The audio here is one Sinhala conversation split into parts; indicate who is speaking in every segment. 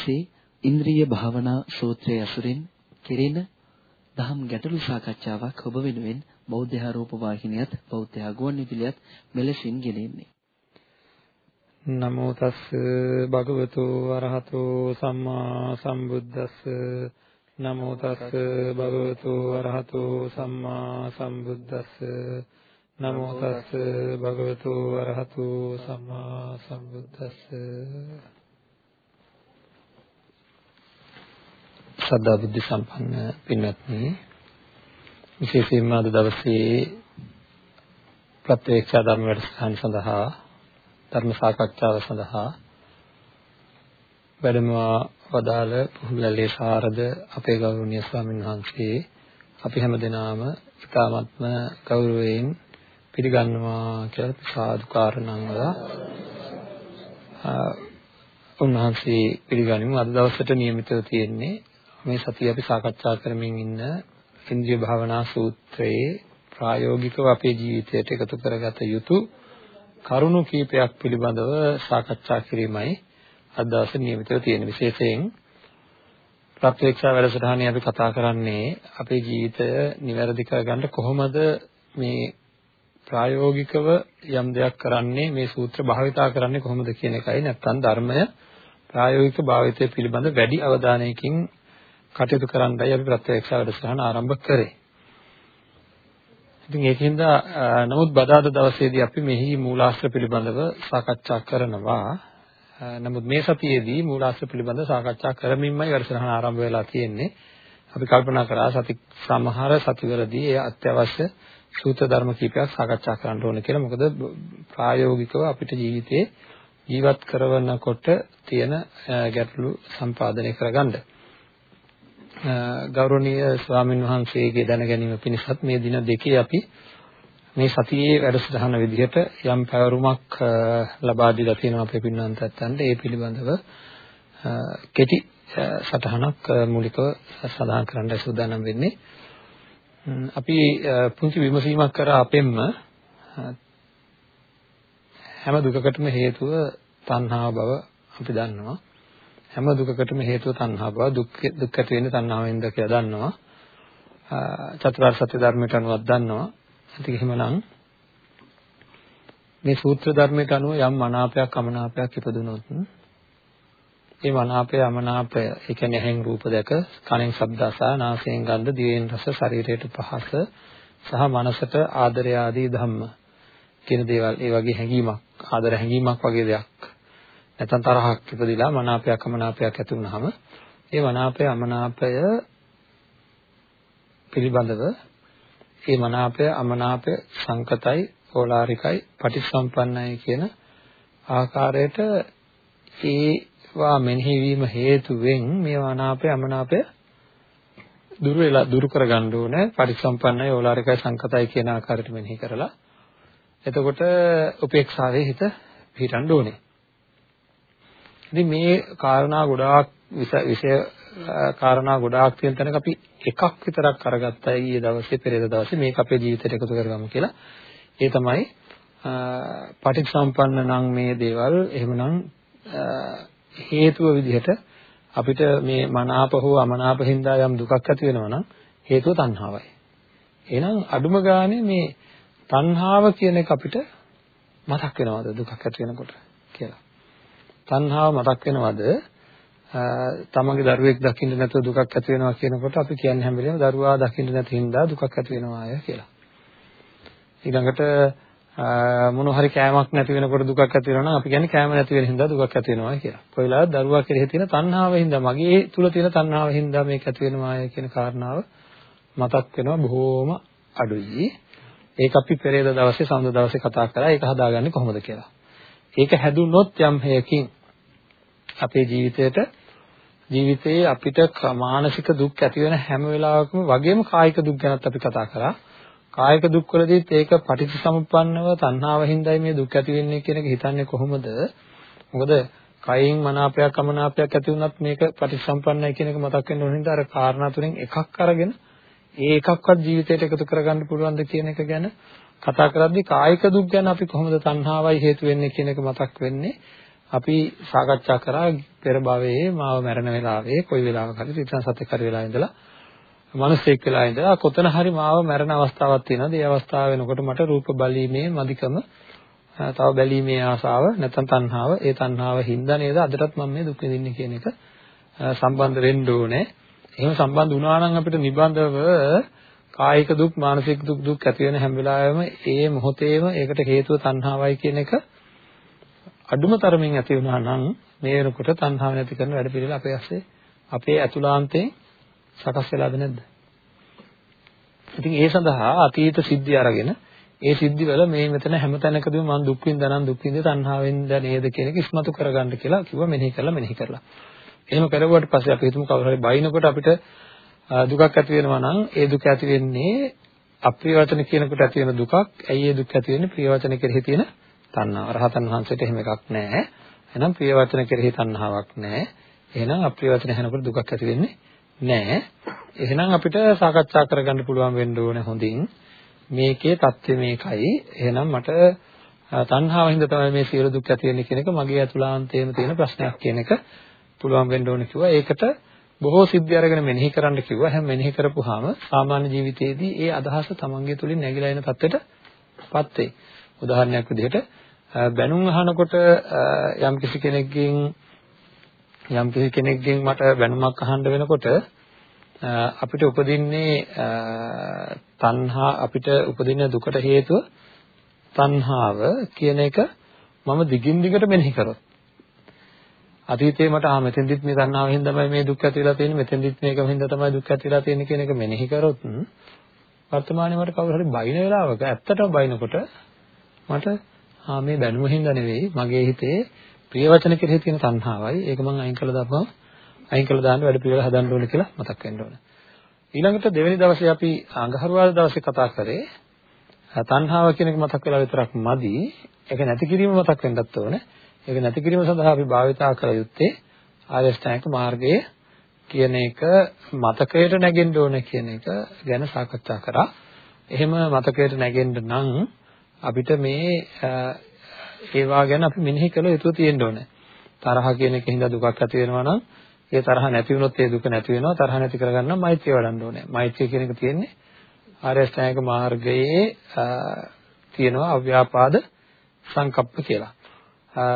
Speaker 1: දවසේ ඉන්ද්‍රිය භාවනා සූත්‍රයේ අසුරින් කෙරෙන දහම් ගැටළු සාකච්ඡාවක් ඔබ වෙනුවෙන් බෞද්ධ ආරෝප වාහිනියත් බෞද්ධ ගුවන්විදුලියත් මෙලෙසින් ගෙනෙන්නේ.
Speaker 2: නමෝ තස් භගවතු වරහතෝ සම්මා සම්බුද්දස්ස. නමෝ තස් භගවතු වරහතෝ සම්මා සම්බුද්දස්ස. නමෝ තස් භගවතු වරහතු සම්මා සම්බුද්දස්ස. සද්ධා බුද්ධ සම්පන්න පින්වත්නි විශේෂයෙන්ම අද දවසේ ප්‍රත්‍යක්ෂ ධර්ම වැඩසටහන සඳහා ධර්ම සාකච්ඡාව සඳහා වැඩමවා වදාළ පුහුලලේ සාරද අපේ ගෞරවනීය ස්වාමීන් වහන්සේ අපි හැමදෙනාම ඉතාමත්ම ගෞරවයෙන් පිළිගන්නවා කියලා සාදුකාරණංගල උන්වහන්සේ පිළිගනිමු. අද දවසට නියමිතව තියෙන්නේ මේ සතිය අපි සාකච්ඡා කරමින් ඉන්න ඉන්ද්‍රිය භාවනා සූත්‍රයේ ප්‍රායෝගිකව අපේ ජීවිතයට එකතු කරගත යුතු කරුණු කීපයක් පිළිබඳව සාකච්ඡා කිරීමයි අද දවසේ නියමිතව තියෙන විශේෂයෙන්. ප්‍රත්‍යක්ෂා වැඩසටහනේ අපි කතා කරන්නේ අපේ ජීවිතය නිවැරදි කරගන්න කොහොමද මේ ප්‍රායෝගිකව යම් දෙයක් කරන්නේ මේ සූත්‍ර භාවිතා කරන්නේ කොහොමද කියන එකයි නැත්නම් ධර්මය ප්‍රායෝගික භාවිතය පිළිබඳ වැඩි අවධානයකින් කටයුතු කරන්නයි අපි ප්‍රත්‍යක්ෂ වැඩසටහන ආරම්භ කරේ. ඉතින් ඒකින්ද නමුත් බදාද දවසේදී අපි මෙහි මූලාශ්‍ර පිළිබඳව සාකච්ඡා කරනවා. නමුත් මේ සතියේදී මූලාශ්‍ර පිළිබඳව සාකච්ඡා කරමින්මයි වැඩසටහන ආරම්භ වෙලා තියෙන්නේ. අපි කල්පනා කරා සති සමහර සතිවලදී ඒ අත්‍යවශ්‍ය සූත්‍ර ධර්ම කීපයක් සාකච්ඡා කරන්න ඕන කියලා. මොකද ප්‍රායෝගිකව අපිට ජීවිතේ ජීවත් කරනකොට තියෙන ගැටලු සම්පාදනය කරගන්න. ගෞරවනීය ස්වාමින් වහන්සේගේ දැන ගැනීම පිණිසත් මේ දින දෙකේ අපි මේ සතියේ වැඩසටහන විදිහට යම් පැවරුමක් ලබා දීලා තියෙනවා අපේ පින්වන්තයන්ට ඒ පිළිබඳව කෙටි සටහනක් මූලිකව සඳහන් කරන්න සූදානම් වෙන්නේ. අපි පුංචි විමසීමක් කරා අපෙන්ම හැම දුකකටම හේතුව තණ්හාව බව අපි දන්නවා. හැම දුකකටම හේතුව තණ්හා බව දුක් දුක් ඇති වෙන්නේ තණ්හාවෙන්ද කියලා දන්නවා. චතුරාර්ය සත්‍ය ධර්මයට අනුව දන්නවා. ඉතින් එහෙමනම් මේ සූත්‍ර ධර්මයට අනුව යම් මනාපයක් අමනාපයක් ඉපදුනොත් ඒ මනාපය අමනාපය ඒ කියන්නේ ඇහෙන් රූප දැක කනෙන් ශබ්ද අසා නාසයෙන් ගන්ධ දිවෙන් රස ශරීරයට පහස සහ මනසට ආදරය ආදී ධම්ම කියන දේවල් ඒ වගේ හැඟීමක් ආදර හැඟීමක් වගේ දෙයක් නැත්නම් තරහක් ඉපදිලා මනාපයක් අමනාපයක් ඇති වුනහම ඒ මනාපය අමනාපය පිළිබඳව ඒ මනාපය අමනාපය සංකතයි ඕලාරිකයි පටිසම්පන්නයි කියන ආකාරයට ඒ වා මෙනෙහි වීම හේතුවෙන් මේ අනාපය අමනාපය දුරු වෙලා දුරු කරගන්න ඕනේ පරිසම්පන්නයි ඕලාරිකයි සංකතයි කියන ආකාරයට මෙනෙහි කරලා එතකොට උපේක්ෂාවේ හිත පිහිටන්න ඕනේ. ඉතින් මේ කාරණා ගොඩාක් විෂය කාරණා ගොඩාක් තියෙන තැනක අපි එකක් විතරක් අරගත්තා ඊයේ දවසේ පෙරේද දවසේ මේක අපේ ජීවිතයට එකතු කරගමු කියලා. ඒ තමයි පටිච්චසම්පන්න නම් මේ දේවල් එහෙමනම් හේතුව විදිහට අපිට මේ මනාප හෝ අමනාප හින්දා යම් දුකක් ඇති වෙනවා නම් හේතුව තණ්හාවයි. එහෙනම් අඩුම ගානේ මේ තණ්හාව කියන එක අපිට මතක් වෙනවද දුකක් ඇති වෙනකොට කියලා. තණ්හාව මතක් වෙනවද තමන්ගේ දරුවෙක් දකින්න නැතුව දුකක් ඇති වෙනවා කියනකොට අපි කියන්නේ හැම වෙලේම දරුවා දකින්න නැති හින්දා දුකක් ඇති වෙනවා අය කියලා. ඊළඟට මොන හරි කෑමක් නැති වෙනකොට දුකක් ඇති වෙනවා නම් අපි කියන්නේ කෑම නැති වෙන හින්දා දුකක් ඇති වෙනවා කියලා. කොයිලාද දරුවා කෙරෙහි තියෙන තණ්හාව හින්දා මගේ තුල තියෙන තණ්හාව හින්දා මේක ඇති වෙනවා කියන කාරණාව මතක් වෙනවා බොහෝම අඩුයි. ඒක අපි පෙරේද දවසේ සඳ දවසේ කතා කරා ඒක හදාගන්නේ කොහොමද කියලා. ඒක හැදුනොත් යම් හේයකින් අපේ ජීවිතේට ජීවිතයේ අපිට මානසික දුක් ඇති වෙන හැම වෙලාවකම වගේම කායික දුක් ගැනත් අපි කතා කරා. කායික දුක්වලදීත් ඒක පටිච්චසමුප්පන්නව තණ්හාව හින්දායි මේ දුක් ඇති වෙන්නේ කියන එක හිතන්නේ කොහොමද? මොකද කයින් මනාපයක් අමනාපයක් ඇති වුණත් මේක පටිච්චසම්පන්නයි කියන එක මතක් වෙන්න ඕන හින්දා අර කාරණා තුනෙන් එකක් අරගෙන ඒ එකක්වත් ජීවිතයට එකතු කරගන්න පුළුවන්ද කියන එක ගැන කතා කරද්දී කායික දුක් ගැන අපි කොහොමද තණ්හාවයි හේතු වෙන්නේ කියන එක මතක් වෙන්නේ අපි සාකච්ඡා කරා පෙර භවයේ මාව මැරෙන වෙලාවේ කොයි වෙලාවක හරි තිරිසන් සතෙක් හරි වෙලා ඉඳලා මිනිස්සෙක් වෙලා ඉඳලා කොතන හරි මාව මැරෙන අවස්ථාවක් තියෙනවාද? ඒ අවස්ථාව වෙනකොට මට රූප බලීමේ මදිකම තව බැලීමේ ආසාව නැත්නම් තණ්හාව ඒ තණ්හාව හින්දා නේද අදටත් මම මේ දුක් විඳින්නේ කියන එක සම්බන්ධ වෙන්න ඕනේ. එහෙම සම්බන්ධ වුණා නම් අපිට නිබඳව කායික දුක් මානසික දුක් දුක් ඇති වෙන හැම වෙලාවෙම ඒ මොහොතේම ඒකට හේතුව තණ්හාවයි කියන එක අඩුම තරමින් ඇති වුණා නම් මේ වෙනකොට තණ්හාව නැති කරන වැඩ පිළිවෙල අපේ ඇස්සේ අපේ අතුලාන්තයෙන් සකස් වෙලාද නැද්ද? ඉතින් ඒ සඳහා අතීත සිද්ධි අරගෙන ඒ සිද්ධිවල මේ මෙතන හැම තැනකදීම මම දුක් විඳා නම් දුක් විඳේ තණ්හාවෙන්ද නේද කියන එක ඉස්මතු කරගන්න කියලා කිව්වා මෙනෙහි කරලා මෙනෙහි කරලා. එහෙම කරුවාට පස්සේ අපි හිතමු කවුරු හරි බයිනකොට අපිට දුකක් ඇති වෙනවා නම් ඒ දුක ඇති වෙන්නේ අප්‍රිය වචන කියනකොට ඇති වෙන දුකක්. ඇයි ඒ දුක ඇති වෙන්නේ? ප්‍රිය වචන කෙරෙහි තියෙන තණ්හාව. රහතන් වහන්සේට එහෙම එකක් නැහැ. එහෙනම් ප්‍රිය වචන කෙරෙහි තණ්හාවක් නැහැ. එහෙනම් අප්‍රිය වචන ඇහෙනකොට දුකක් ඇති වෙන්නේ නැහැ. එහෙනම් අපිට සාකච්ඡා කරගන්න පුළුවන් වෙන්න ඕනේ හොඳින්. මේකේ தත්ත්වය මේකයි. එහෙනම් මට තණ්හාව හින්දා තමයි මේ සියලු දුක් ඇති වෙන්නේ කියන එක මගේ අතුලාන්තයේම තියෙන ප්‍රශ්නයක් කියන එක පුළුවන් වෙන්න ඕනේ කිව්වා. ඒකට බොහෝ සිද්ධි අරගෙන මෙනෙහි කරන්න කිව්වා. හැම මෙනෙහි කරපුවාම සාමාන්‍ය ජීවිතයේදී ඒ අදහස තමන්ගේ තුලින් නැగిලා එන තත්ත්වයටපත් වෙයි. උදාහරණයක් විදිහට බැනුම් අහනකොට යම් කිසි කෙනෙක්ගෙන් යම් කිසි කෙනෙක්ගෙන් මට බැනුමක් අහන්න වෙනකොට අපිට උපදින්නේ තණ්හා අපිට උපදින දුකට හේතුව තණ්හාව කියන එක මම දිගින් දිගට මෙනෙහි කරොත්. අතීතේ මට ආ මෙතෙන්දිත් මේ තණ්හාවෙන් තමයි මේ දුක් ඇති වෙලා තියෙන්නේ මෙතෙන්දිත් මේකම හින්දා තමයි දුක් ඇති වෙලා තියෙන්නේ කියන එක මෙනෙහි කරොත් වර්තමානයේ මට කවුරු හරි බයින වෙලාවක ඇත්තටම බයිනකොට මට ආ මේ බැනුම හින්දා නෙවෙයි මගේ හිතේ ප්‍රිය වචන කෙරෙහි තියෙන තණ්හාවයි ඒක මම අයින් කළා දාපම අයින් කළා දාන්න වැඩ පිළිවෙල හදන්න ඕනේ කියලා මතක් වෙන්න ඕනේ ඊළඟට දෙවෙනි දවසේ අපි අඟහරුවාදා දවසේ කතා කරේ තණ්හාව කියන එක මතක් වෙලා විතරක් මදි. ඒක නැති කිරීම මතක් වෙන්නත් ඕනේ. ඒක නැති කිරීම සඳහා අපි භාවිතා කළ යුත්තේ ආර්ය ශ්‍රැංක මාර්ගයේ කියන එක මතකයට නැගෙන්න ඕනේ කියන එක ගැන සාකච්ඡා කරා. එහෙම මතකයට නැගෙන්න නම් අපිට මේ ඒවා ගැන අපි මෙනෙහි කළ යුතු තියෙන්න ඕනේ. තරහ කියන එකෙන් දුකක් ඇති වෙනවා නම් ඒ තරහ නැති වුණොත් ඒ දුක නැති වෙනවා. තරහ නැති කරගන්න මෛත්‍රිය වඩන්න ඕනේ. මෛත්‍රිය කියන එක තියෙන්නේ ආර්ය අෂ්ටාංගික මාර්ගයේ තියෙනවා අව්‍යාපාද සංකප්ප කියලා.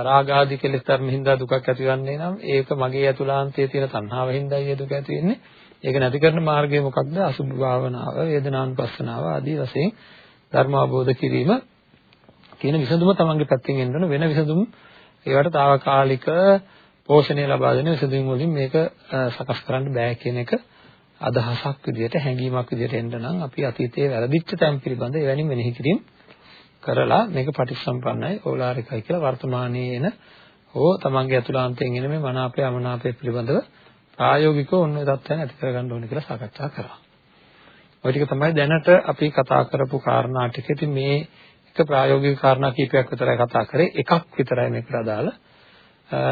Speaker 2: රාග ආදී කෙලෙස් ධර්ම හින්දා දුකක් ඇතිවන්නේ නම් ඒක මගේ අතුලාන්තයේ තියෙන තණ්හාව හින්දා ඒ දුක ඇති වෙන්නේ. ඒක නැති කරන මාර්ගය මොකක්ද? අසුභ භාවනාව වේදනානුපස්සනාව ආදී වශයෙන් ධර්ම අවබෝධ කිරීම තියෙන විසඳුම තමන්ගේ පැත්තෙන් එන්න ඕන වෙන විසඳුම් ඒවට తాවකාලික පෝෂණය ලබා දෙන විසඳුම් වලින් මේක සකස් කරන්න බෑ කියන එක අදහසක් විදිහට හැඟීමක් විදිහට එන්න නම් අපි අතීතයේ වැරදිච්ච තැන් පිළිබඳ එවැනි මෙනෙහි කිරීම කරලා මේක පටිච්චසම්පන්නයි ඕලාරිකයි කියලා වර්තමානයේ එන හෝ තමන්ගේ අතුලාන්තයෙන් එන මේ මනාපය අමනාපය පිළිබඳව ප්‍රායෝගිකව ඔන්න ඒ தත්ත්වයන් ඇති කරගන්න ඕනේ කියලා සාකච්ඡා කරා. ඔය ටික තමයි දැනට අපි කතා කරපු කාරණා ටික. ඉතින් මේ එක ප්‍රායෝගික කාරණා කීපයක් විතරයි කතා කරේ. එකක් විතරයි මේකට අදාළ.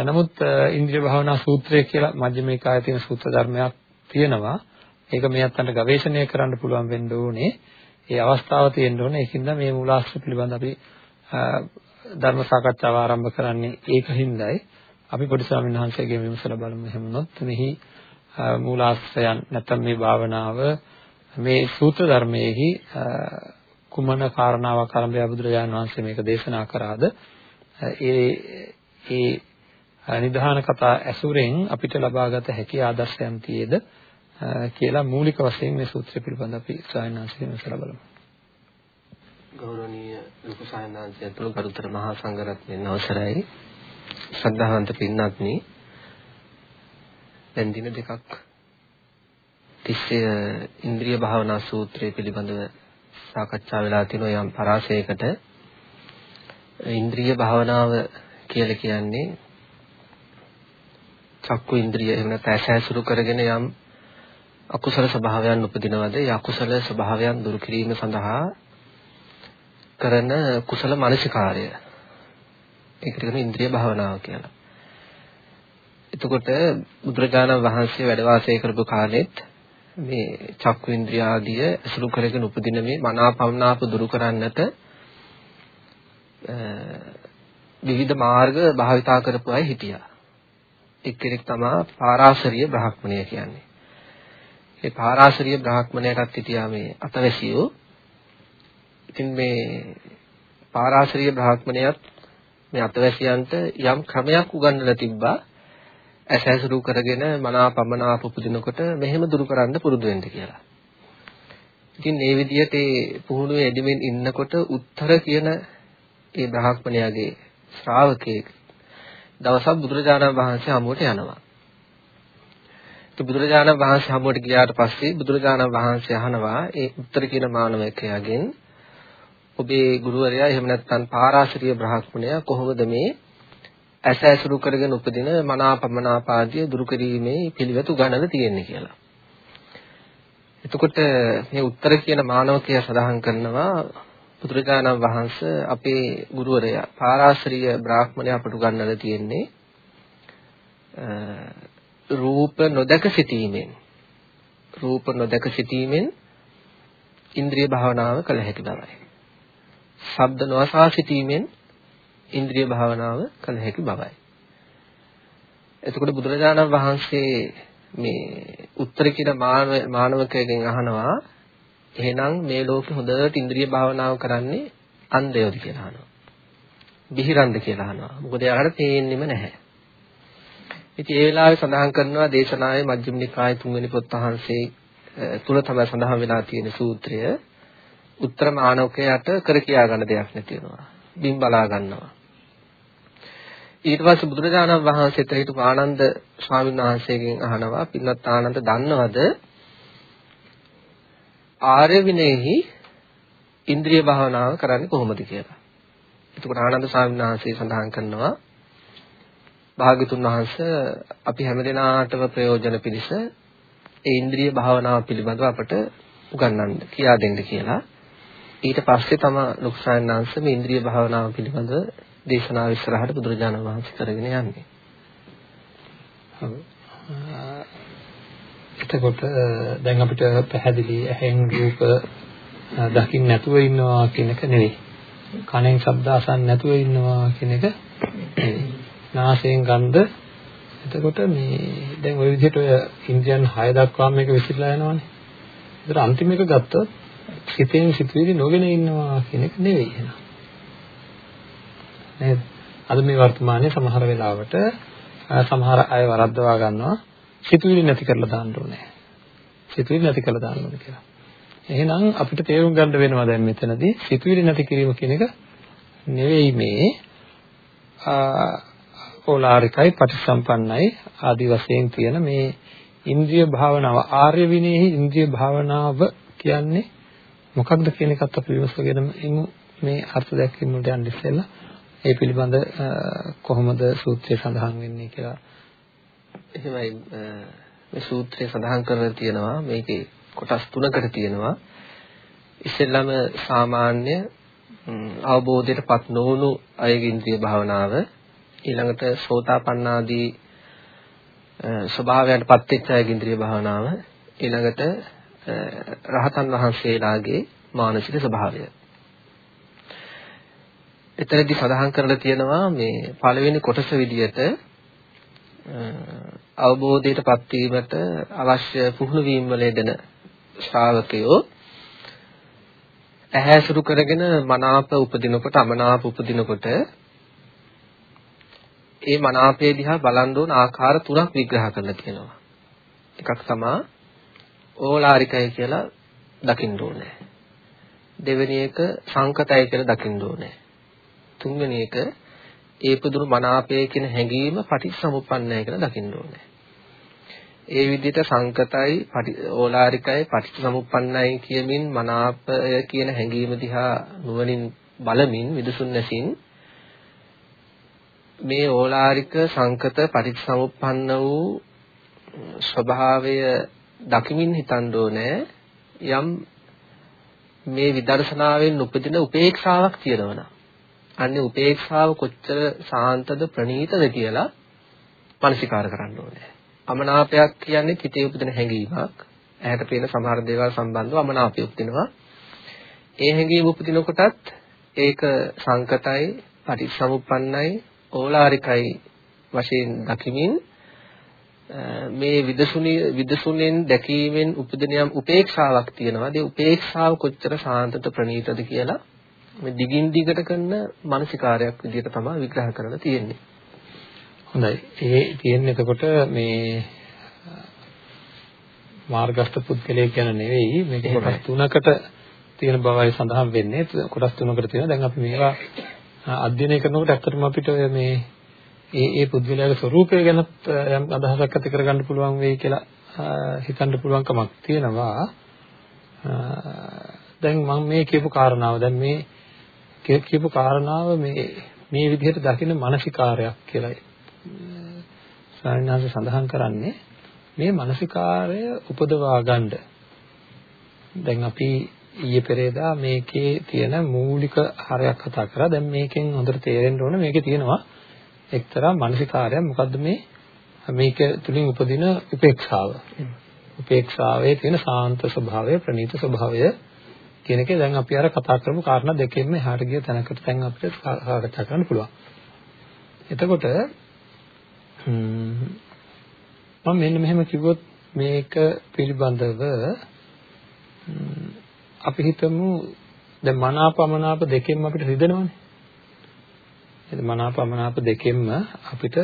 Speaker 2: නමුත් ඉන්ද්‍රිය භාවනා සූත්‍රය කියලා මජ්ක්‍ධිම නිකායේ තියෙන සූත්‍ර ධර්මයක් තියෙනවා. ඒක මේ අත්තන්ට ගවේෂණය කරන්න පුළුවන් වෙන්න ඕනේ. ඒ අවස්ථාව තියෙන්න ඕනේ. ඒකින්ද මේ මූලාශ්‍ර පිළිබඳ අපි ධර්ම සාකච්ඡාව ආරම්භ කරන්නේ ඒකින්දයි. අපි පොඩි ස්වාමීන් වහන්සේගේ විමසලා බලමු එහෙම වුණොත් මෙහි මූලාශ්‍රයන් නැත්නම් මේ භාවනාව මේ සූත්‍ර ධර්මයේහි කුමන කාරණාවක් ආරම්භය බුදුරජාණන් වහන්සේ මේක දේශනා කරාද ඒ ඒ නිධාන කතා ඇසුරෙන් අපිට ලබාගත හැකි ආදර්ශයන් තියේද කියලා මූලික වශයෙන් මේ සූත්‍රය පිළිබඳව අපි සායනාංශයෙන් විසල බලමු.
Speaker 3: ගෞරවනීය ලොකු සායනාංශය ඇතුළු කරුතර මහා සංඝරත්නයන් අවසරයි. ශ්‍රද්ධාවන්ත පින්වත්නි දැන් දින දෙකක් තිස්සේ ඉන්ද්‍රිය භාවනා සූත්‍රය පිළිබඳව සාකච්ඡා වෙලා තිනෝ යම් පරාසයකට. ඉන්ද්‍රිය භාවනාව කියලා කියන්නේ චක්කු ඉන්ද්‍රිය එහෙම නැත්නම් ඇස ඇසුරු කරගෙන යම් අකුසල ස්වභාවයන් උපදිනවද? ඒ අකුසල ස්වභාවයන් දුරු කිරීම සඳහා කරන කුසල මානසිකාර්ය. ඒකට කියන ඉන්ද්‍රිය භාවනාව කියලා. එතකොට බුදුරජාණන් වහන්සේ වැඩ වාසය කරපු කාලෙත් මේ චක්කු ඉන්ද්‍රිය ආදිය අසුරු කරගෙන උපදින මේ මනාපමනාප දුරු කරන්නට විවිධ මාර්ග භාවිතා කරපු අය හිටියා. එක්කෙනෙක් තමයි පාරාශරීය බ්‍රාහ්මණය කියන්නේ. ඒ පාරාශරීය බ්‍රාහ්මණයටත් හිටියා මේ අතවැසියෝ. ඉතින් මේ පාරාශරීය බ්‍රාහ්මණයත් මේ අතවැසියන්ට යම් ක්‍රමයක් උගන්වලා තිබ්බා. ඇසැසුරු කරගෙන මනාපමනාප උපදිනකොට මෙහෙම දුරු කරන්න පුරුදු වෙන්න කියලා. ඉතින් මේ විදිහට ඒ පුහුණුවේ එදිමින් ඉන්නකොට උත්තර කියන ඒ බ්‍රාහ්මණයාගේ ශ්‍රාවකයෙක් දවසක් බුදුරජාණන් වහන්සේ හමුවට යනවා. ඒ බුදුරජාණන් වහන්සේ හමුවට ගියාට පස්සේ බුදුරජාණන් වහන්සේ අහනවා ඒ උත්තර කියන මානවකයාගෙන් ඔබේ ගුරුවරයා එහෙම නැත්නම් පාරාශරීය බ්‍රාහ්මණයා කොහොමද මේ ඇස ඇසුරු කරගෙන උපදින මනාපමනාපාදිය දුරු කිරීමේ පිළිවෙත උගන්වලා තියෙන්නේ කියලා. එතකොට මේ උත්තර කියන මානවකයා සඳහන් කරනවා බුදුරජාණන් වහන්සේ අපේ ගුරුවරයා පාරාශ්‍රීය බ්‍රාහ්මණයා අපට උගන්වලා තියෙන්නේ රූප නොදක සිටීමෙන් රූප නොදක සිටීමෙන් ඉන්ද්‍රිය භාවනාව කළ හැකි බවයි. ශබ්ද නොඅසා සිටීමෙන් ඉන්ද්‍රිය භාවනාව කළ හැකි බවයි. එතකොට බුදුරජාණන් වහන්සේ මේ උත්තර කියන මානවකයෙන් අහනවා එහෙනම් මේ ලෝකේ හොඳට ඉන්ද්‍රිය භාවනාව කරන්නේ අන්ධයෝද කියලා අහනවා. බිහිරන්ද කියලා අහනවා. මොකද එයාලට තේින්නෙම නැහැ. ඉතින් ඒ වෙලාවේ සඳහන් කරනවා දේශනාවේ මජ්ක්‍ධිම නිකායේ තුන්වෙනි පොත් වහන්සේ තුල තමයි සඳහන් වෙලා තියෙන සූත්‍රය. උත්තර මානවකයාට කර කියා ගන්න දෙයක් නැති වෙනවා. බිම් බලා ගන්නවා. ඊට පස්සේ බුදුරජාණන් වහන්සේට හිටපු ආනන්ද ස්වාමීන් වහන්සේගෙන් අහනවා පින්වත් ආනන්ද දන්නවද ආර්ය විනයෙහි ඉන්ද්‍රිය භාවනාව කරන්නේ කොහොමද කියලා. එතකොට ආනන්ද ස්වාමීන් වහන්සේ සඳහන් කරනවා භාග්‍යතුන් වහන්සේ අපි හැමදෙනාටම ප්‍රයෝජන පිණිස ඒ ඉන්ද්‍රිය භාවනාව පිළිබඳව අපට උගන්වන්න කියා දෙන්න කියලා. ඊට පස්සේ තමයි ලොකුසායන් වහන්සේ මේ ඉන්ද්‍රිය භාවනාව පිළිබඳව දේශනාව ඉස්සරහට බුදුරජාණන් වහන්සේ කරගෙන යන්නේ.
Speaker 2: එතකොට දැන් අපිට පැහැදිලි ඇහෙන් රූප දකින්න නැතුව ඉන්නවා කියන එක නෙවෙයි. කනෙන් ශබ්ද අසන්න නැතුව ඉන්නවා කියන එක නෙවෙයි. නාසයෙන් ගන්ධ එතකොට මේ දැන් ওই විදිහට ඔය ඉන්ද්‍රියන් 6 දක්වාම මේක විසිරලා යනවානේ. ඒතර අන්තිම එක ගත්තොත් සිතෙන් සිතුවිලි නොගෙන ඉන්නවා කියන එක නෙවෙයි එහෙනම්. නේද? අද මේ වර්තමානයේ සමහර වෙලාවට සමහර අය වරද්දවා ගන්නවා සිතුවිලි නැති කරලා දාන්න ඕනේ. සිතුවිලි නැති කරලා දාන්න ඕනේ කියලා. එහෙනම් අපිට තේරුම් ගන්න වෙනවා දැන් මෙතනදී සිතුවිලි නැති කිරීම කියන එක නෙවෙයි මේ ඕලාරිකයි පටිසම්පන්නයි ආදි වශයෙන් තියෙන මේ ඉන්ද්‍රිය භාවනාව ආර්ය විනයෙහි ඉන්ද්‍රිය භාවනාව කියන්නේ මොකක්ද කියන එකත් අපි විමසගෙන ඉමු මේ අර්ථ දැක්වීම වලට යන්න ඉස්සෙල්ලා ඒ පිළිබඳ කොහොමද සූත්‍රය සඳහන් වෙන්නේ කියලා.
Speaker 3: එහෙමයි මේ සූත්‍රය සඳහන් කරලා තියෙනවා මේකේ කොටස් තුනකට තියෙනවා. ඉස්සෙල්ලාම සාමාන්‍ය අවබෝධයටපත් නොවුණු අයගේ ඉන්ද්‍රිය භාවනාව ඊළඟට සෝතාපන්නාදී ස්වභාවයන්ටපත් වෙච්ච අයගේ ඉන්ද්‍රිය භාවනාව ඊළඟට රහතන් වහන්සේලාගේ මානසික ස්වභාවය. එතනදී සඳහන් කරලා තියෙනවා මේ පළවෙනි කොටස විදිහට අවබෝධයටපත් වීමට අවශ්‍ය පුහුණු වීම වල යෙදෙන ශ්‍රාවකයෝ ඇහැ සුරු කරගෙන මනාප උපදිනකොට අමනාප උපදිනකොට ඒ මනාපයේ දිහා බලන් දුන ආකාර තුනක් විග්‍රහ කරලා තියෙනවා. එකක් තමයි ඕලාරිකය කියලා දකින්න ඕනේ. දෙවෙනි එක සංකතය කියලා දකින්න ඕනේ. තුන්වෙනි එක ඒ පුදුරු මනාපය කියන හැඟීම පටිච්චසමුප්පන්නයි කියලා දකින්න ඕනේ. ඒ විදිහට සංකතයි ඕලාරිකයි පටිච්චසමුප්පන්නයි කියමින් මනාපය කියන හැඟීම දිහා නුවණින් බලමින් විදසුන් නැසින් මේ ඕලාරික සංකත පටිච්චසමුප්පන්න වූ ස්වභාවය දකිමින් හිතන්න ඕනේ යම් මේ විදර්ශනාවෙන් උපදින උපේක්ෂාවක් තියෙනවා අන්නේ උපේක්ෂාව කොච්චර සාන්තද ප්‍රණීතද කියලා මනසිකාර කරන්න ඕනේ. අමනාපයක් කියන්නේ හිතේ උපදින හැඟීමක්. ඇහැට පේන සමහර දේවල් සම්බන්ධව අමනාපය උපදිනවා. ඒ හැඟීම උපදිනකොටත් ඒක සංකතයි පටිච්චසමුප්පන්නයි ඕලාරිකයි වශයෙන් දකිමින් මේ විදසුනි විදසුනෙන් දැකීමෙන් උපදින යම් උපේක්ෂාවක් තියෙනවා. ඒ උපේක්ෂාව කොච්චර සාන්තත ප්‍රණීතද කියලා මේ දිගින් දිගට කරන මානසිකාරයක් විදිහට තමයි විග්‍රහ කරලා තියෙන්නේ.
Speaker 2: හොඳයි. ඒ තියෙන්නේ එතකොට මේ මාර්ගස්ත පුද්ගලයෙක් ගැන නෙවෙයි මේක කොටස් තුනකට තියෙන බවයි සඳහන් වෙන්නේ. කොටස් තුනකට තියෙනවා. දැන් අපි මේවා අධ්‍යයනය කරනකොට ඇත්තටම අපිට මේ ඒ ඒ පුද්ගලයාගේ ස්වરૂපය ගැනත් යම් අදහසක් ඇති කරගන්න පුළුවන් වෙයි කියලා හිතන්න පුළුවන් කමක් තියෙනවා. දැන් මම මේ කියපු කාරණාව දැන් මේ කියපු කාරණාව මේ මේ විදිහට දකින්න මානසිකාරයක් කියලා සාරණාස සඳහන් කරන්නේ මේ මානසිකාරය උපදවා ගන්න. දැන් අපි ඊයේ පෙරේදා මේකේ තියෙන මූලික හරයක් කතා කරා. දැන් මේකෙන් හොඳට තේරෙන්න ඕන මේකේ තියෙනවා එක්තරා මානසිකාරයක්. මොකද්ද මේ මේක තුලින් උපදින උපේක්ෂාව. උපේක්ෂාවේ තියෙන සාන්ත ස්වභාවය, ප්‍රණීත ස්වභාවය කියන එක දැන් අපි අර කතා කරමු කාරණා දෙකෙන්ම එහාට ගිය තැනකට දැන් අපිට සාකච්ඡා කරන්න පුළුවන්. එතකොට මම මෙන්න මෙහෙම කිව්වොත් මේක පිළිබඳව අපි හිතමු දැන් මනාපමනාප දෙකෙන්ම අපිට රිදෙනවනේ. එහෙනම් මනාපමනාප දෙකෙන්ම අපිට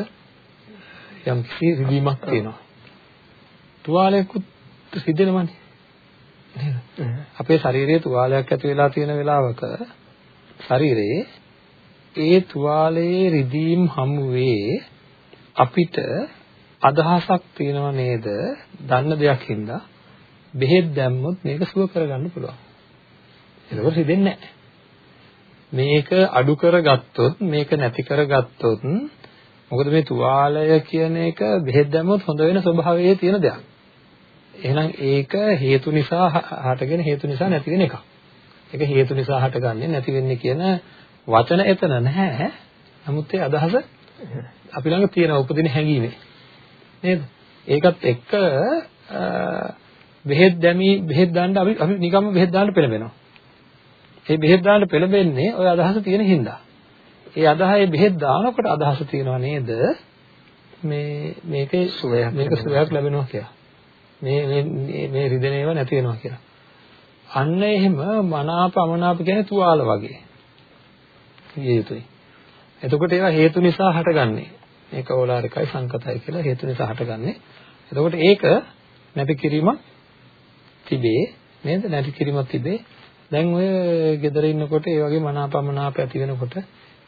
Speaker 2: යම් කිසි රිදීමක් තියෙනවා. තුවාලයකුත් රිදෙනවනේ. නේද? අපේ ශරීරයේ තුවාලයක් ඇති වෙලා තියෙන වෙලාවක ශරීරයේ ඒ තුවාලයේ රිදීම් හමුවේ අපිට අදහසක් තියෙනව නේද? දන්න දෙයක් හින්දා බෙහෙත් දැම්මොත් මේක සුව කරගන්න පුළුවන්. එතකොට හිතෙන්නේ නැහැ. මේක අඩු කරගත්තොත් මේක නැති කරගත්තොත් මොකද මේ තුවාලය කියන එක බෙහෙත් දැම්මොත් හොඳ වෙන ස්වභාවයේ තියෙන දෙයක්. එහෙනම් ඒක හේතු නිසා හටගෙන හේතු නිසා නැති වෙන එකක්. ඒක හේතු නිසා හටගන්නේ නැති වෙන්නේ කියන වචන එතන නැහැ. නමුත් ඒ අදහස අපි ළඟ තියෙන උපදින හැඟීමේ නේද? ඒකත් එක්ක බෙහෙත් දැමි බෙහෙත් දාන්න අපි අපි නිකම්ම බෙහෙත් දාන්න පෙළඹෙනවා. ඒ බෙහෙත් දාන්න පෙළඹෙන්නේ ওই අදහස තියෙන හින්දා. ඒ අදහසේ බෙහෙත් දානකොට අදහස තියෙනවා නේද? මේ මේකේ සුවයක් මේක සුවයක් ලැබෙනවා කියලා. මේ මේ මේ රිදෙන ඒවා නැති වෙනවා කියලා. අන්න එහෙම මනාප අමනාප කියන්නේ තුවාල වගේ. කිය යුතුයි. එතකොට ඒවා හේතු නිසා හටගන්නේ. මේක ඕලාරිකයි සංකතයි කියලා හේතු නිසා හටගන්නේ. එතකොට ඒක නැති කිරීමක් තිබේ නේද? නැති කිරීමක් තිබේ. දැන් ඔය ගෙදර ඉන්නකොට ඒ වගේ මනාපමනාප ඇති වෙනකොට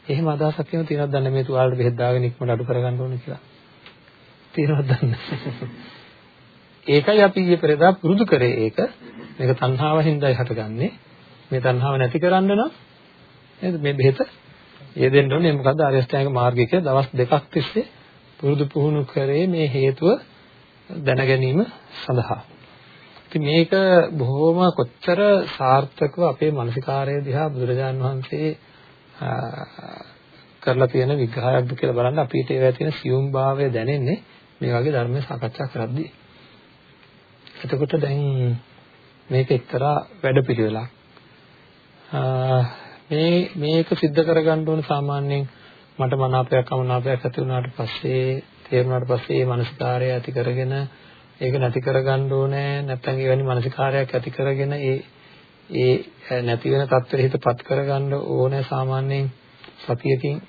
Speaker 2: එහෙම අදහසක් එහෙම තියෙනවද දන්නේ මේ තුවාලෙට බෙහෙත් දාගෙන ඉක්මනට අඩු කරගන්න ඕනේ කියලා. තියෙනවද දන්නේ? ඒකයි අපි ඊයේ පෙරේදා පුරුදු කරේ ඒක. මේක තණ්හාව හින්දායි හටගන්නේ. මේ තණ්හාව නැති කරන්න නම් නේද මේ බෙහෙත යෙදෙන්න ඕනේ. මොකද ආරියස්ථායක මාර්ගය කියලා දවස් දෙකක් තිස්සේ පුරුදු පුහුණු කරේ මේ හේතුව දැන ගැනීම සඳහා. ඉතින් මේක බොහොම කොච්චර සාර්ථකව අපේ මානසිකාරය දිහා බුදුරජාන් වහන්සේ කරලා තියෙන විග්‍රහයක්ද කියලා බලන්න අපිට ඒවා තියෙන සියුම් භාවය දැනෙන්නේ මේ වගේ ධර්ම සාකච්ඡා කරද්දී. එතකොට දැන් මේක එක්තරා වැඩපිළිවෙලක්. මේ මේක सिद्ध කරගන්න ඕන සාමාන්‍යයෙන් මට මනාපයක් අමනාපයක් ඇති වුණාට පස්සේ තේරුණාට පස්සේ මේ මානසිකාරය ඇති කරගෙන ඒක නැති කරගන්න ඕනේ නැත්නම් එවැනි මානසිකාරයක් ඇති කරගෙන ඒ ඒ නැති වෙන තත්ත්වෙට හිතපත් කරගන්න ඕනේ සාමාන්‍යයෙන් සතියකින්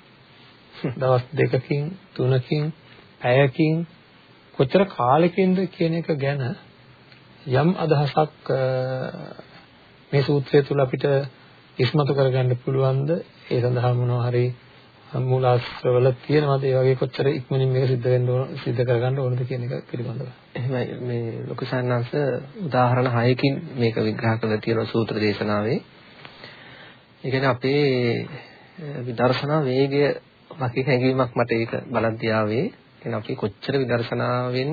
Speaker 2: දවස් දෙකකින් තුනකින් පැයකින් කොච්චර කාලෙකින්ද කියන එක ගැන යම් අදහසක් මේ සූත්‍රය තුල අපිට ඉස්මතු කරගන්න පුළුවන්ද ඒ සඳහා මොනවා හරි මූලාශ්‍රවල තියෙනවද ඒ වගේ කොච්චර ඉක්මනින් මේක සිද්ධ වෙන්න ඕන සිද්ධ කරගන්න ඕනද කියන එක පිළිබඳව.
Speaker 3: එහෙමයි මේ ලොකු සන්නංශ උදාහරණ 6කින් මේක විග්‍රහ කරලා තියෙන සූත්‍ර දේශනාවේ. ඒ කියන්නේ අපේ විදර්ශනා වේගය වගේ හැඟීමක් මට ඒක බලද්දී ආවේ. කියන්නේ අපි කොච්චර විදර්ශනාවෙන්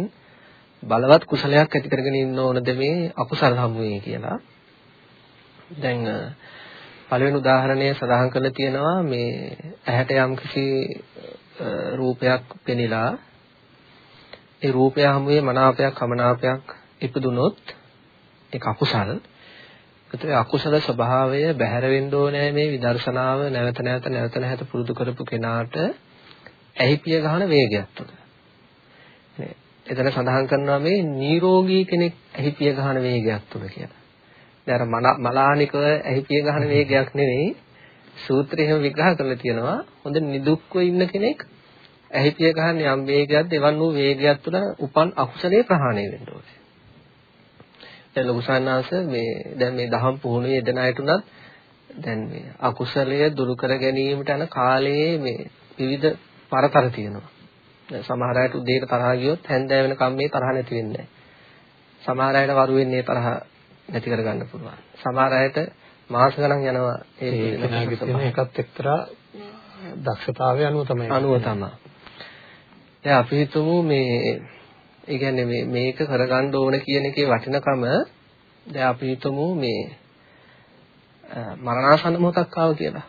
Speaker 3: බලවත් කුසලයක් ඇති කරගෙන ඉන්න ඕනද මේ අකුසල හමුවේ කියලා. දැන් පළවෙනි උදාහරණය සඳහන් කරලා තියෙනවා මේ ඇහැට යම්කිසි රූපයක් පෙනිලා ඒ රූපය හැමුවේ මනාපයක් අමනාපයක් ඉපදුනොත් ඒක අකුසල් ඒතර අකුසල ස්වභාවය බැහැර වෙන්න ඕනේ මේ විදර්ශනාව නැවත නැවත නැවත නැවත පුරුදු කරපු කෙනාට ඇහිපිය ගන්න වේගයක් තුන. නේ. එතන සඳහන් කරනවා මේ නිරෝගී කෙනෙක් ඇහිපිය ගන්න වේගයක් තුන කියලා. දැන් අර මලානිකව ඇහිපිය ගන්න වේගයක් නෙවෙයි සූත්‍රය එහෙම විග්‍රහ කරලා තියෙනවා. හොඳ නිදුක්ව ඉන්න කෙනෙක් ඇහිපිය ගන්න යම් වේගයක්ද එවන් වූ වේගයක් තුළ උපන් අකුසලයේ ප්‍රහාණය වෙන්න ඕනේ. දැන් ලොකු සාන්නාංශ මේ දැන් මේ දහම් පුහුණුවේ යෙදෙන අයට උනත් දැන් මේ අකුසලය දුරු කර ගැනීමට යන කාලයේ මේ විවිධ පරතර තියෙනවා. සමහර අයට උදේට තරහ ගියොත් හැන්දෑව වෙනකම් මේ තරහ නැති වෙන්නේ නැහැ. සමහර අයට වරු වෙන්නේ තරහ නැති කර ගන්න පුළුවන්. සමහර අයට මාස ගණන් යනවා
Speaker 2: ඒ කෙනාගේ එකත් එක්තරා දක්ෂතාවය අනුව තමයි.
Speaker 3: අනුව තමයි. දැන් අපි හිතමු මේ ඒ කියන්නේ මේ මේක කරගන්න ඕන කියන එකේ වටිනකම දැන් අපි හිතමු මේ මරණාසන්න මොහොතක් ආව කියලා.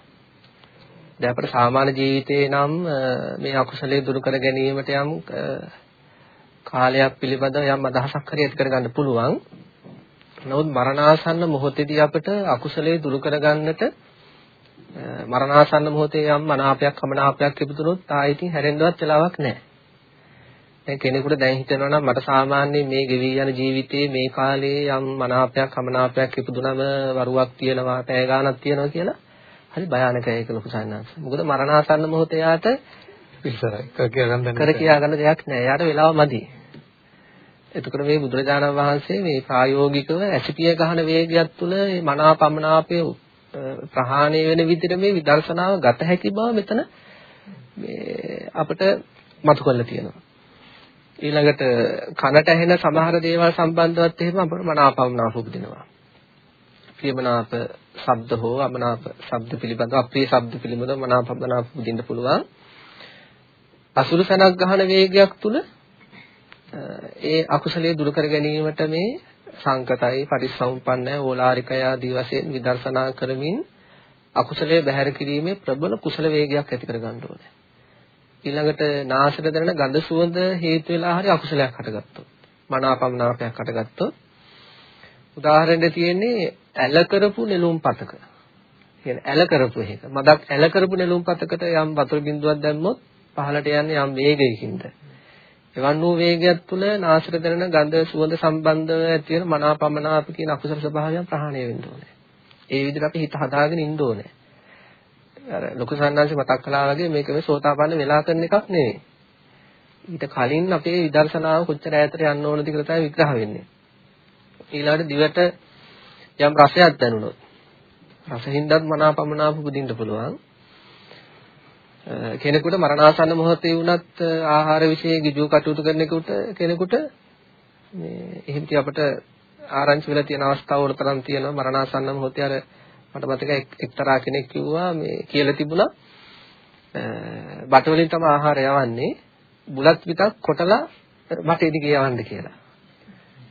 Speaker 3: දැන් අපේ සාමාන්‍ය ජීවිතේ නම් මේ අකුසලයේ දුරු කර ගැනීමට යම් කාලයක් පිළිබඳව යම් අදහසක් හරි ඇති කරගන්න පුළුවන්. නමුත් මරණාසන්න මොහොතේදී අපිට අකුසලයේ දුරු කරගන්නට මරණාසන්න මොහොතේ යම් මනාපයක් අමනාපයක් ඉපදුනොත් ආයෙත් හැරෙන්නවත් වෙලාවක් නැහැ. දැන් කෙනෙකුට දැන් හිතනවා නම් මට සාමාන්‍යයෙන් මේ ගෙවි යන ජීවිතයේ මේ කාලේ යම් මනාපයක් අමනාපයක් ඉපදුනම වරුවක් තියෙනවා පැය ගාණක් තියෙනවා කියලා හරි භයානකයි ඒක ලොකු සන්නංශ. මොකද මරණාසන්න මොහොතේ යාට
Speaker 2: ඉස්සරයි කර කියාගන්න
Speaker 3: කර කියාගන්න දෙයක් නැහැ. යාට වෙලාව මදි. එතකොට මේ බුදුරජාණන් වහන්සේ මේ ප්‍රායෝගිකව ඇසිපිය ගහන වේගයක් තුළ මේ මනාපමනාපයේ ප්‍රහාණය වෙන විදිහට මේ විදර්ශනාව ගත හැකි බව මෙතන මේ අපිට මතු කරලා තියෙනවා. ඊළඟට කනට ඇහෙන සමහර දේවල් සම්බන්ධවත් එහෙම අපට මනාපවුනාප උපදිනවා. ප්‍රියමනාප ශබ්ද හෝ අමනාප ශබ්ද පිළිබඳව අප්‍රිය ශබ්ද පිළිබඳව මනාපමනාප උපදින්න පුළුවන්. අසුරු සනක් ගහන වේගයක් තුල ඒ අකුසලයේ දුරු කර ගැනීමට මේ සංකතයි පරිසම්පන්නය ඕලාරිකය ආදී වශයෙන් විදර්ශනා කරමින් අකුසලයේ බැහැර කිරීමේ ප්‍රබල කුසල වේගයක් ඇති කර ගන්න ඕනේ. ඊළඟට නාසයට දැනෙන ගඳ සුවඳ හේතු වෙලා හරි අකුසලයක් හටගත්තොත් මනාපමනාපයක් හටගත්තොත් උදාහරණයක් තියෙන්නේ ඇල කරපු නෙළුම් පතක. කියන්නේ ඇල කරපු එක. මදක් ඇල කරපු නෙළුම් පතකට යම් වතුර බිඳුවක් දැම්මොත් පහළට යන්නේ යම් වේගයකින්ද. එවන් වූ වේගයක් තුළ නාසයට දැනෙන ගඳ සුවඳ සම්බන්ධව ඇති වෙන මනාපමනාප කියන අකුසල ස්වභාවයන් ප්‍රහාණය වෙන්න ඕනේ. ඒ විදිහට අපි හිත හදාගෙන ඉන්න ඕනේ. අර ලොකු සන්නාංශ මතක් කළා වගේ මේක මේ සෝතාපන්න වෙලා කරන එකක් නෙවෙයි. ඊට කලින් අපේ විදර්ශනාව කොච්චර ඈතට යන්න ඕනද කියලා තමයි විග්‍රහ වෙන්නේ. ඊළඟට දිවට යම් රසයක් දැනුණොත් රසින්දත් මනාපමනාප උපදින්න පුළුවන්. කෙනෙකුට මරණාසන්න මොහොතේ වුණත් ආහාර વિશે ගිජු කටයුතු කරන කෙනෙකුට මේ එහෙම අපිට ආරංචි වෙලා තියෙන අවස්ථාවල තරම් තියෙනවා මරණාසන්න මොහොතේ අර මට මතකයි එක්තරා කෙනෙක් කිව්වා මේ කියලා තිබුණා බට වලින් තමයි ආහාරය යවන්නේ බුලත් පිටක් කොටලා බටේ දිගේ යවන්න කියලා.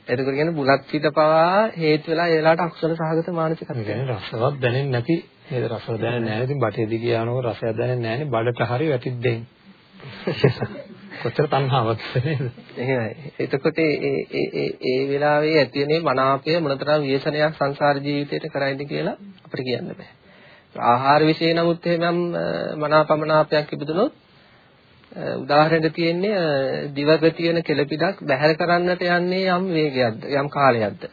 Speaker 3: එතකොට කියන්නේ බුලත් පිට පවා හේතු වෙලා ඒ වෙලාවට අකුසල සහගත මානසිකත්වය.
Speaker 2: කියන්නේ රසවත් දැනෙන්නේ නැති නේද රසව දැනෙන්නේ නැහැ. ඉතින් බටේ දිගේ යනකොට රසයක් දැනෙන්නේ නැහැ නේ බඩට හරි වැටිද්දෙන්. කොච්චර තණ්හාවක් නේද?
Speaker 3: එහෙමයි. එතකොට ඒ ඒ ඒ වෙලාවේ ඇතිවෙනේ මනාපය මොනතරම් ව්‍යසනයක් සංසාර ජීවිතයට කරයිද කියලා අපිට කියන්න බෑ. ආහාර વિશે නමුත් එහෙනම් මනාපමනාපයක් ඉපදුනොත් උදාහරණයක් තියෙන්නේ දිවක තියෙන කෙලපිඩක් බැහැර කරන්නට යන්නේ යම් වේගයක්ද යම් කාලයක්ද.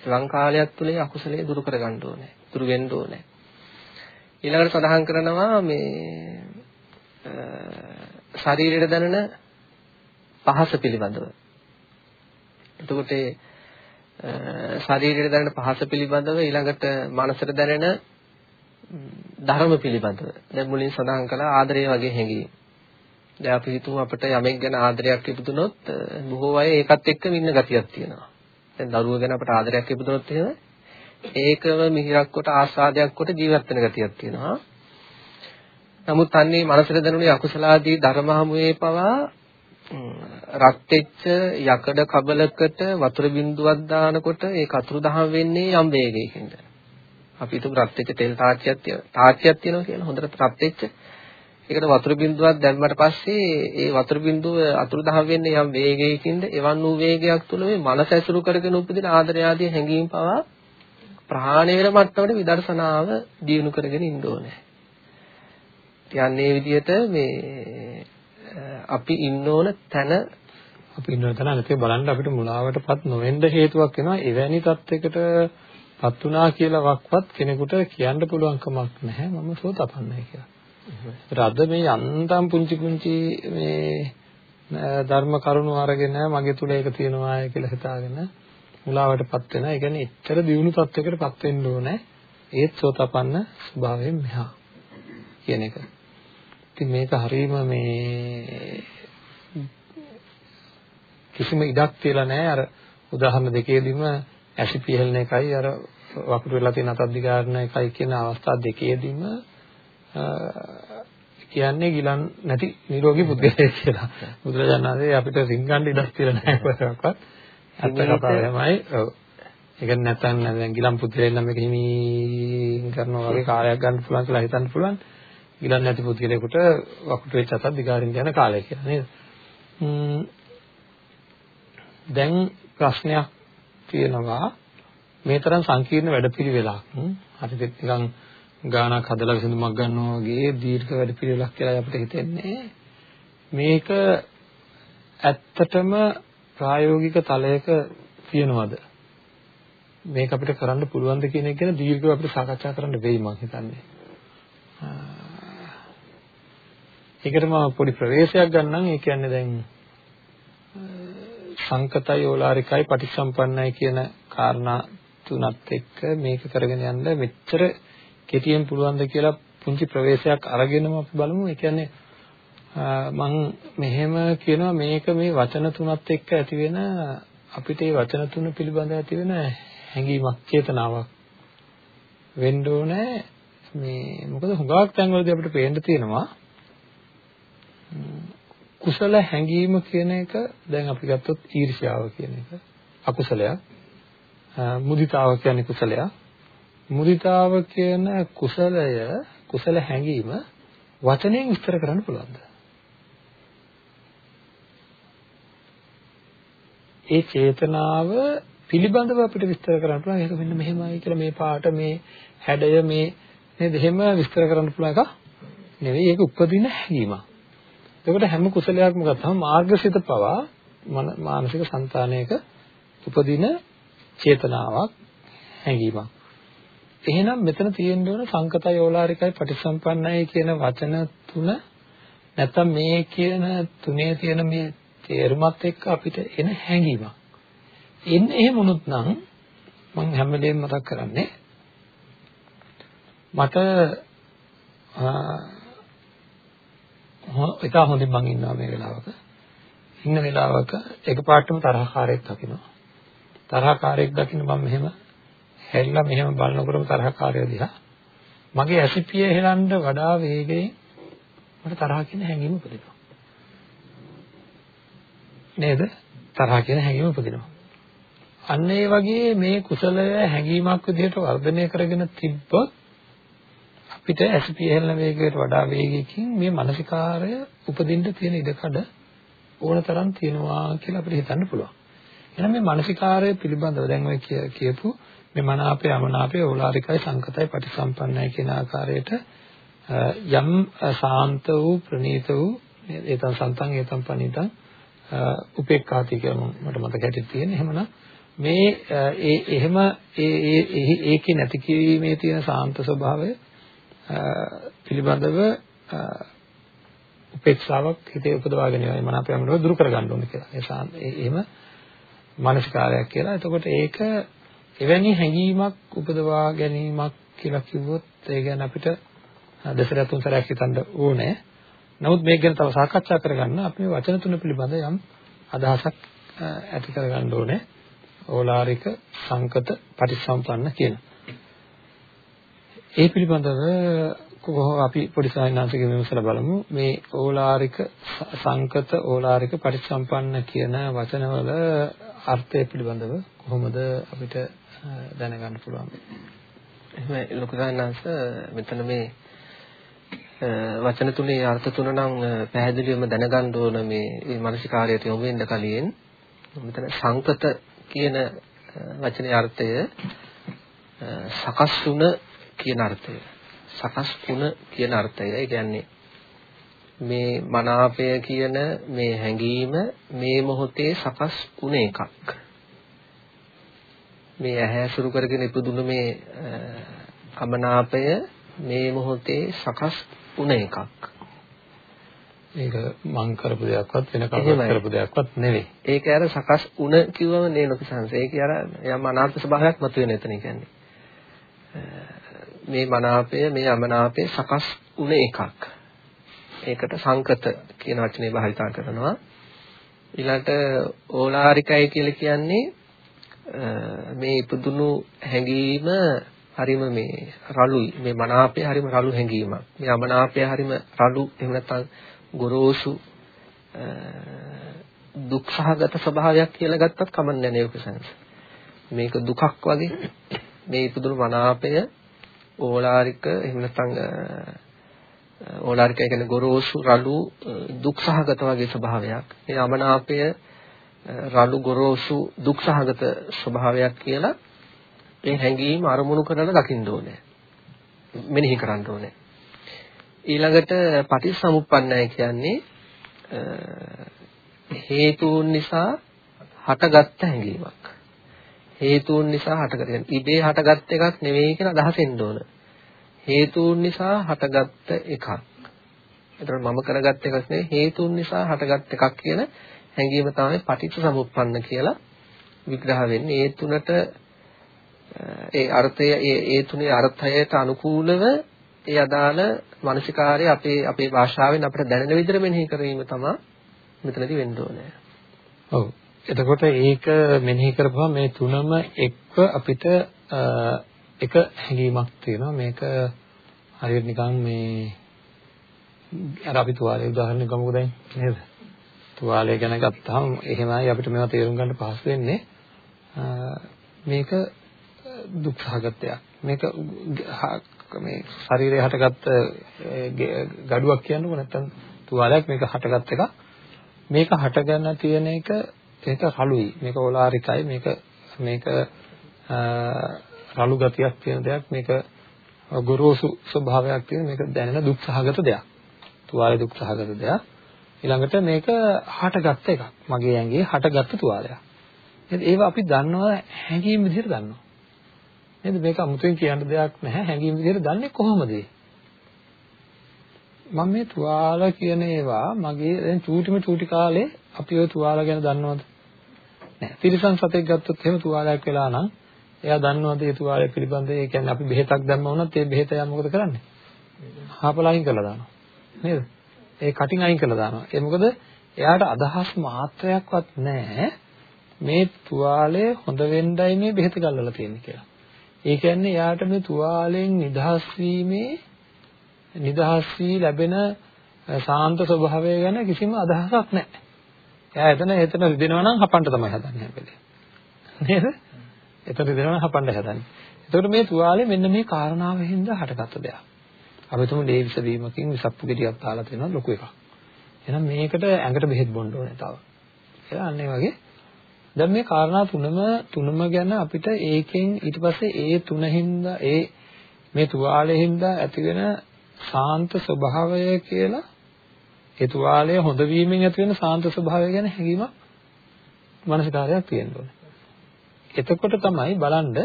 Speaker 3: ලං කාලයක් තුලේ අකුසලයේ දුරු කරගන්න ඕනේ. දුරු වෙන්න ඕනේ. ඊළඟට සඳහන් කරනවා මේ ශරීරයට දැනෙන පහස පිළිබඳව. එතකොට ශරීරයට දැනෙන පහස පිළිබඳව ඊළඟට මනසට දැනෙන ධර්ම පිළිබඳව. දැන් මුලින් සඳහන් කළා ආදරය වගේ හැඟීම්. දැන් අපි හිතමු අපිට යමෙක් ගැන ආදරයක් ඉපදුනොත් බොහෝ අය ඒකත් එක්ක ඉන්න ගතියක් තියෙනවා. දැන් දරුවෝ ගැන අපට ආදරයක් ඉපදුනොත් එහෙම ඒකම මිහිරක් කොට ආස්වාදයක් කොට ජීවත් වෙන ගතියක් තියෙනවා. නමුත් අන්නේ මනසට දැනුනේ අකුසලාදී ධර්ම හමුවේ පවා රත් වෙච්ච යකඩ කබලකට වතුර බින්දුවක් දානකොට ඒ කතුරු දහම් වෙන්නේ යම් වේගයකින්ද. අපි හිතමු රත් වෙච්ච තෙල් තාච්චියක් තියෙනවා. තාච්චියක් තියෙනවා කියලා හොඳට රත් වෙච්ච. ඒකට වතුර බින්දුවක් දැම්මට පස්සේ ඒ වතුර බින්දුව අතුරු දහම් වෙන්නේ යම් වේගයකින්ද එවන් වූ වේගයක් තුල මේ මනස ඇසුරු කරගෙන උපදින ආදරය ආදී හැඟීම් පවා ප්‍රහාණය වෙන මට්ටමට විදර්ශනාව දියුණු කරගෙන ඉන්න ඕනේ. කියන්නේ විදිහට මේ අපි ඉන්න ඕන තැන
Speaker 2: අපි ඉන්න තැන නැතිව බලන්න අපිට මුලාවටපත් නොවෙන්න හේතුවක් වෙනවා එවැනි තත්යකටපත් වුණා කියලා වක්වත් කෙනෙකුට කියන්න පුළුවන් කමක් නැහැ මම සෝතපන්නයි කියලා. ඒත් අද මේ යන්තම් පුංචි පුංචි මේ ධර්ම කරුණු අරගෙන මගේ තුල ඒක තියෙනවා කියලා හිතාගෙන මුලාවටපත් වෙනවා. ඒ කියන්නේ එච්චර දියුණු තත්යකටපත් වෙන්න ඕනේ. ඒත් සෝතපන්න ස්වභාවයෙන් මෙහා කියන එක. ඉතින් මේක හරීම මේ කිසිම ඉඩක් තියලා නැහැ අර උදාහරණ දෙකේදීම ඇසි පිහලන එකයි අර වකුරු වෙලා තියෙන අතක් දිගාරන එකයි කියන අවස්ථා දෙකේදීම කියන්නේ ගිලන් නැති නිරෝගී පුද්ගලයෙක් කියලා. බුදුරජාණන් වහන්සේ අපිට රින්ගන්න ඉඩක් තියලා නැහැ කොහොමවත්. ඇත්ත කතාව තමයි. ඔව්. ඒක නැත්නම් දැන් ගිලන් පුද්ගලයෙක් නම් මේක හිමින් කරනවා වගේ කාලයක් ගන්න පුළුවන් කියලා හිතන්න පුළුවන්. ගිලන් නැති පුද්ගලයෙකුට වකුටු වෙච්ච අතක් දිගාරින්න යන කාලය කියලා නේද? දැන් ප්‍රශ්නයක් තියෙනවා මේ තරම් සංකීර්ණ වැඩපිළිවෙලක් හරිද නිකන් ගානක් හදලා විසඳුමක් ගන්නවා වගේ දීර්ඝ වැඩපිළිවෙලක් කියලා අපිට හිතෙන්නේ. මේක ඇත්තටම ප්‍රායෝගික තලයක තියනවද? මේක අපිට කරන්න පුළුවන්ද කියන එක ගැන දීර්ඝව අපිට සාකච්ඡා කරන්න වෙයි මම හිතන්නේ. ඒකට මම පොඩි ප්‍රවේශයක් ගන්නම්. ඒ කියන්නේ දැන් සංකතයි ඕලාරිකයි පටිච්චසම්පන්නයි කියන කාරණා තුනත් එක්ක මේක කරගෙන යන්න මෙච්චර කෙටියෙන් පුළුවන්ද කියලා පුංචි ප්‍රවේශයක් අරගෙනම අපි බලමු. ඒ කියන්නේ මම මෙහෙම කියනවා මේක මේ වචන තුනත් එක්ක ඇති වෙන අපිට මේ වචන තුන පිළිබඳ ඇති වෙන හැඟීමක් චේතනාවක් වෙන්න ඕනේ මේ මොකද හුඟක් තැන්වලදී අපිට පේන්න තියෙනවා කුසල හැඟීම කියන එක දැන් අපි ගත්තොත් ඊර්ෂ්‍යාව කියන එක අකුසලයක් මුදිතාව කියන්නේ කුසලයක් මුදිතාව කියන කුසලය කුසල හැඟීම වචනයෙන් විස්තර කරන්න පුළුවන්ද? ඒ චේතනාව පිළිබඳව අපිට විස්තර කරන්න පුළුවන්. ඒක මෙන්න මෙහෙමයි කියලා මේ පාට මේ හැඩය මේ නේද එහෙම විස්තර කරන්න පුළුවන් එක නෙවෙයි. ඒක උපදින හැඟීමක්. එතකොට හැම කුසලයක්ම ගත්තම මාර්ගසිත පවා මානසික సంతානයක උපදින චේතනාවක් හැඟීමක්. එහෙනම් මෙතන තියෙන්න ඕන සංකතය ඕලාරිකයි පටිසම්පන්නයි කියන වචන තුන නැත්තම් මේ කියන තුනේ තියෙන මේ තේරුමත් එක්ක අපිට එන හැඟීමක්. එන්නේ එහෙම වුණොත් නම් මම හැම වෙලේම මතක් කරන්නේ මට ඉතා හොඳින් මං ඉන්නවා මේ වෙලාවක. ඉන්න වෙලාවක එකපාරටම තරහකාරයෙක් දකිනවා. තරහකාරයෙක් දකින්න මම මෙහෙම හැරිලා මෙහෙම බලනකොටම තරහකාරය දිහා මගේ ඇසිපිය හෙලන්න වඩා වේගයෙන් මට තරහ කියන හැඟීම උපදිනවා. නේද? තරහ කියන හැඟීම උපදිනවා. අන්න ඒ වගේ මේ කුසලය හැඟීමක් විදිහට වර්ධනය කරගෙන තිබ්බොත් අපිට ඇසිපිය හෙලන වේගයට වඩා වේගයකින් මේ මානසිකාරය උපදින්න තියෙන ඉඩකඩ ඕන තරම් තියෙනවා කියලා අපිට හිතන්න පුළුවන්. එහෙනම් මේ මානසිකාරය පිළිබඳව දැන් ඔය කියපු මේ මනාපය අමනාපය ඕලාරිකයි සංකතයි පටිසම්පන්නයි කියන ආකාරයට යම් සාන්ත වූ ප්‍රණීත වූ ඒතන් සන්තං ඒතන් පණිතං උපේක්ඛාති කියලා මට මතක හැටියට තියෙන. එහෙමනම් මේ ඒ එහෙම ඒ ඒ ඒකේ නැති කිරීමේ තියෙන සාන්ත ස්වභාවය පිළිබඳව උපේක්ෂාවක් හිතේ උපදවා ගැනීමයි මන අපේ අමනව දුරු කරගන්න ඕනේ කියලා. ඒ එහෙම මානසිකාරයක් කියලා. එතකොට ඒක එවැනි හැඟීමක් උපදවා ගැනීමක් කියලා කිව්වොත් ඒ ගැන අපිට දෙසරයක් තුන් සැරයක් හිතන්න ඕනේ. නමුත් මේක ගැන තව සාකච්ඡා කරගන්න අපි මේ වචන තුන පිළිබඳ යම් අදහසක් ඇති කරගන්න ඕනේ. ඕලාරික සංකත පටිසම්පන්න කියන. ඒ පිළිබඳව කොහොම අපි පොඩි සාහිණාංශික විමසලා බලමු මේ ඕලාරික සංකත ඕලාරික පරිසම්පන්න කියන වචනවල අර්ථය පිළිබඳව කොහොමද අපිට දැනගන්න පුළුවන්
Speaker 3: එහෙනම් ලොකු සාහිණාංශ මෙතන මේ වචන තුනේ අර්ථ තුන නම් පැහැදිලිවම දැනගන්න ඕන මේ මේ මානසිකාරයට යොමු වෙන්න කලින් මෙතන සංකත කියන වචනේ අර්ථය සකස් වුණ කියන අර්ථය. සකස් වුණ කියන අර්ථය. ඒ කියන්නේ මේ මනාපය කියන මේ හැඟීම මේ මොහොතේ සකස් වුණ එකක්. මේ ඇහැ සුරු කරගෙන ඉපදුන මේ අමනාපය මේ මොහොතේ සකස් වුණ එකක්.
Speaker 2: ඒක මං කරපු දෙයක්වත් වෙන කවුරුත් කරපු දෙයක්වත් නෙවෙයි.
Speaker 3: ඒක අර සකස් වුණ කිව්වම නේ ලොකු සංස. ඒක අර යම් අනාත්ම ස්වභාවයක් මතුවෙන එතන කියන්නේ. මේ මනාපය මේ අමනාපය සකස් වුණ එකක්. ඒකට සංකත කියන වචනේ භාවිතා කරනවා. ඊළඟට ඕලාරිකයි කියලා කියන්නේ මේ ඉපදුණු හැඟීම හරිම මේ රළුයි. මේ මනාපය හරිම රළු හැඟීමක්. මේ අමනාපය හරිම රළු එහෙම නැත්නම් ගොරෝසු දුක්ඛගත ස්වභාවයක් කියලා ගත්තත් කමන්නේ නැහැ ඔකසන්ස් මේක දුකක් වගේ. මේ ඉපදුණු මනාපය ඕලාරික එහෙම නැත්නම් ඕලාරික කියන්නේ ගොරෝසු රළු දුක්ඛගත වගේ ස්වභාවයක්. මේ අමනාපය රළු ගොරෝසු දුක්ඛගත ස්වභාවයක් කියලා ඒ හැඟීම අරමුණු කරලා දකින්න ඕනේ. මෙනෙහි කරන්න ඕනේ. ඊළඟට පටිච්චසමුප්පන්නය කියන්නේ හේතුන් නිසා හටගත්ත හැඟීමක්. හේතුන් නිසා හටගත්ත. ඉබේ හටගත් එකක් නෙවෙයි කියලා අදහසෙන්න ඕන. හේතුන් නිසා හටගත්ත එකක්. එතකොට මම කරගත් එකක් නෙවෙයි හේතුන් නිසා හටගත් එකක් කියන හැඟීම තමයි පටිච්චසමුප්පන්න කියලා විග්‍රහ වෙන්නේ. ඒ තුනට ඒ අර්ථය ඒ ඒ තුනේ අර්ථයට අනුකූලව ඒ අදාළ මානසිකාර්ය අපේ අපේ භාෂාවෙන් අපිට දැනෙන විදිහට මෙනෙහි කිරීම තමයි මෙතනදී වෙන්න ඕනේ.
Speaker 2: ඔව්. එතකොට ඒක මෙනෙහි කරපුවම මේ තුනම එක්ව අපිට එක හැඟීමක් තියෙනවා. මේක හරියට නිකන් මේ අර අපි තුවාලේ උදාහරණයක් ගමුකෝ දැන් නේද? තුවාලය ගැන ගත්තාම එහෙමයි අපිට මේවා තේරුම් ගන්න පහසු වෙන්නේ. මේක දුක් සහගතයක්. මේක මේ ශරීරයේ හටගත්ත gaduwak කියන්නකො නැත්තම් තුවාලයක් මේක හටගත් එකක්. මේක හටගන්න තියෙන එක ඒක රළුයි. මේක ඕලාරිකයි. මේක මේක රළු ගතියක් තියෙන දෙයක්. මේක ගොරෝසු ස්වභාවයක් තියෙන මේක දැනෙන දුක් සහගත දෙයක්. තුවාලේ දුක් සහගත දෙයක්. ඊළඟට මේක හටගත්ත එකක්. මගේ ඇඟේ හටගත්ත තුවාලයක්. නේද? ඒවා අපි දන්නවා හැඟීම් විදිහට දන්නවා. නේද? මේක අමුතුවෙන් කියන්න දෙයක් නැහැ. හැඟීම් විදිහට දන්නේ කොහොමද? මම මේ තුවාල කියන ඒවා මගේ දැන් චූටිම චූටි කාලේ අපි ওই තුවාල ගැන දන්නවද? නැහැ. තිරිසන් සතෙක් ගත්තොත් එහෙම තුවාලයක් වෙලා නම් එයා දන්නවද ඒ තුවාලය පිළිබඳව? ඒ කියන්නේ අපි බෙහෙතක් දැම්ම වුණත් ඒ බෙහෙත යා මොකද කරන්නේ? හාපලා අයින් කරලා දානවා. නේද? ඒ කටින් අයින් කරලා දානවා. ඒ මොකද එයාට අදහස් මාත්‍රයක්වත් නැහැ මේ තුවාලය හොඳ වෙන්නයි මේ බෙහෙත ගල්වලා තියෙන්නේ කියලා. ඒ කියන්නේ එයාට මේ තුවාලෙන් නිදහස් වීමේ නිදහස් වී ලැබෙන සාන්ත ස්වභාවය ගැන කිසිම අදහසක් නැහැ. එයා එතන එතන රිදෙනවා නම් හපන්න තමයි හදන්නේ හැබැයි. නේද? එතන රිදෙනවා නම් හපන්න හදන්නේ. එතකොට මේ තුවාලේ මෙන්න මේ කාරණාව හින්දා හටගත්ත දෙයක්. අපි තුමු ලේවිස වීමකින් විසප්පු ගෙඩියක් තාලා තියෙනවා ලොකු එකක්. එහෙනම් මේකට ඇඟට බෙහෙත් බොන්න ඕනේ තව. එහෙනම් අන්න ඒ වගේ දැන් මේ කාරණා තුනම තුනම ගැන අපිට ඒකෙන් ඊට පස්සේ ඒ තුනින්ද ඒ මේ තුවාලයෙන්ද ඇතිවෙන සාන්ත ස්වභාවය කියලා ඒ තුවාලය හොඳ වීමෙන් ඇති වෙන සාන්ත ස්වභාවය ගැන හැඟීමක් මනසකාරයක් තියෙන්න ඕනේ. එතකොට තමයි බලන්න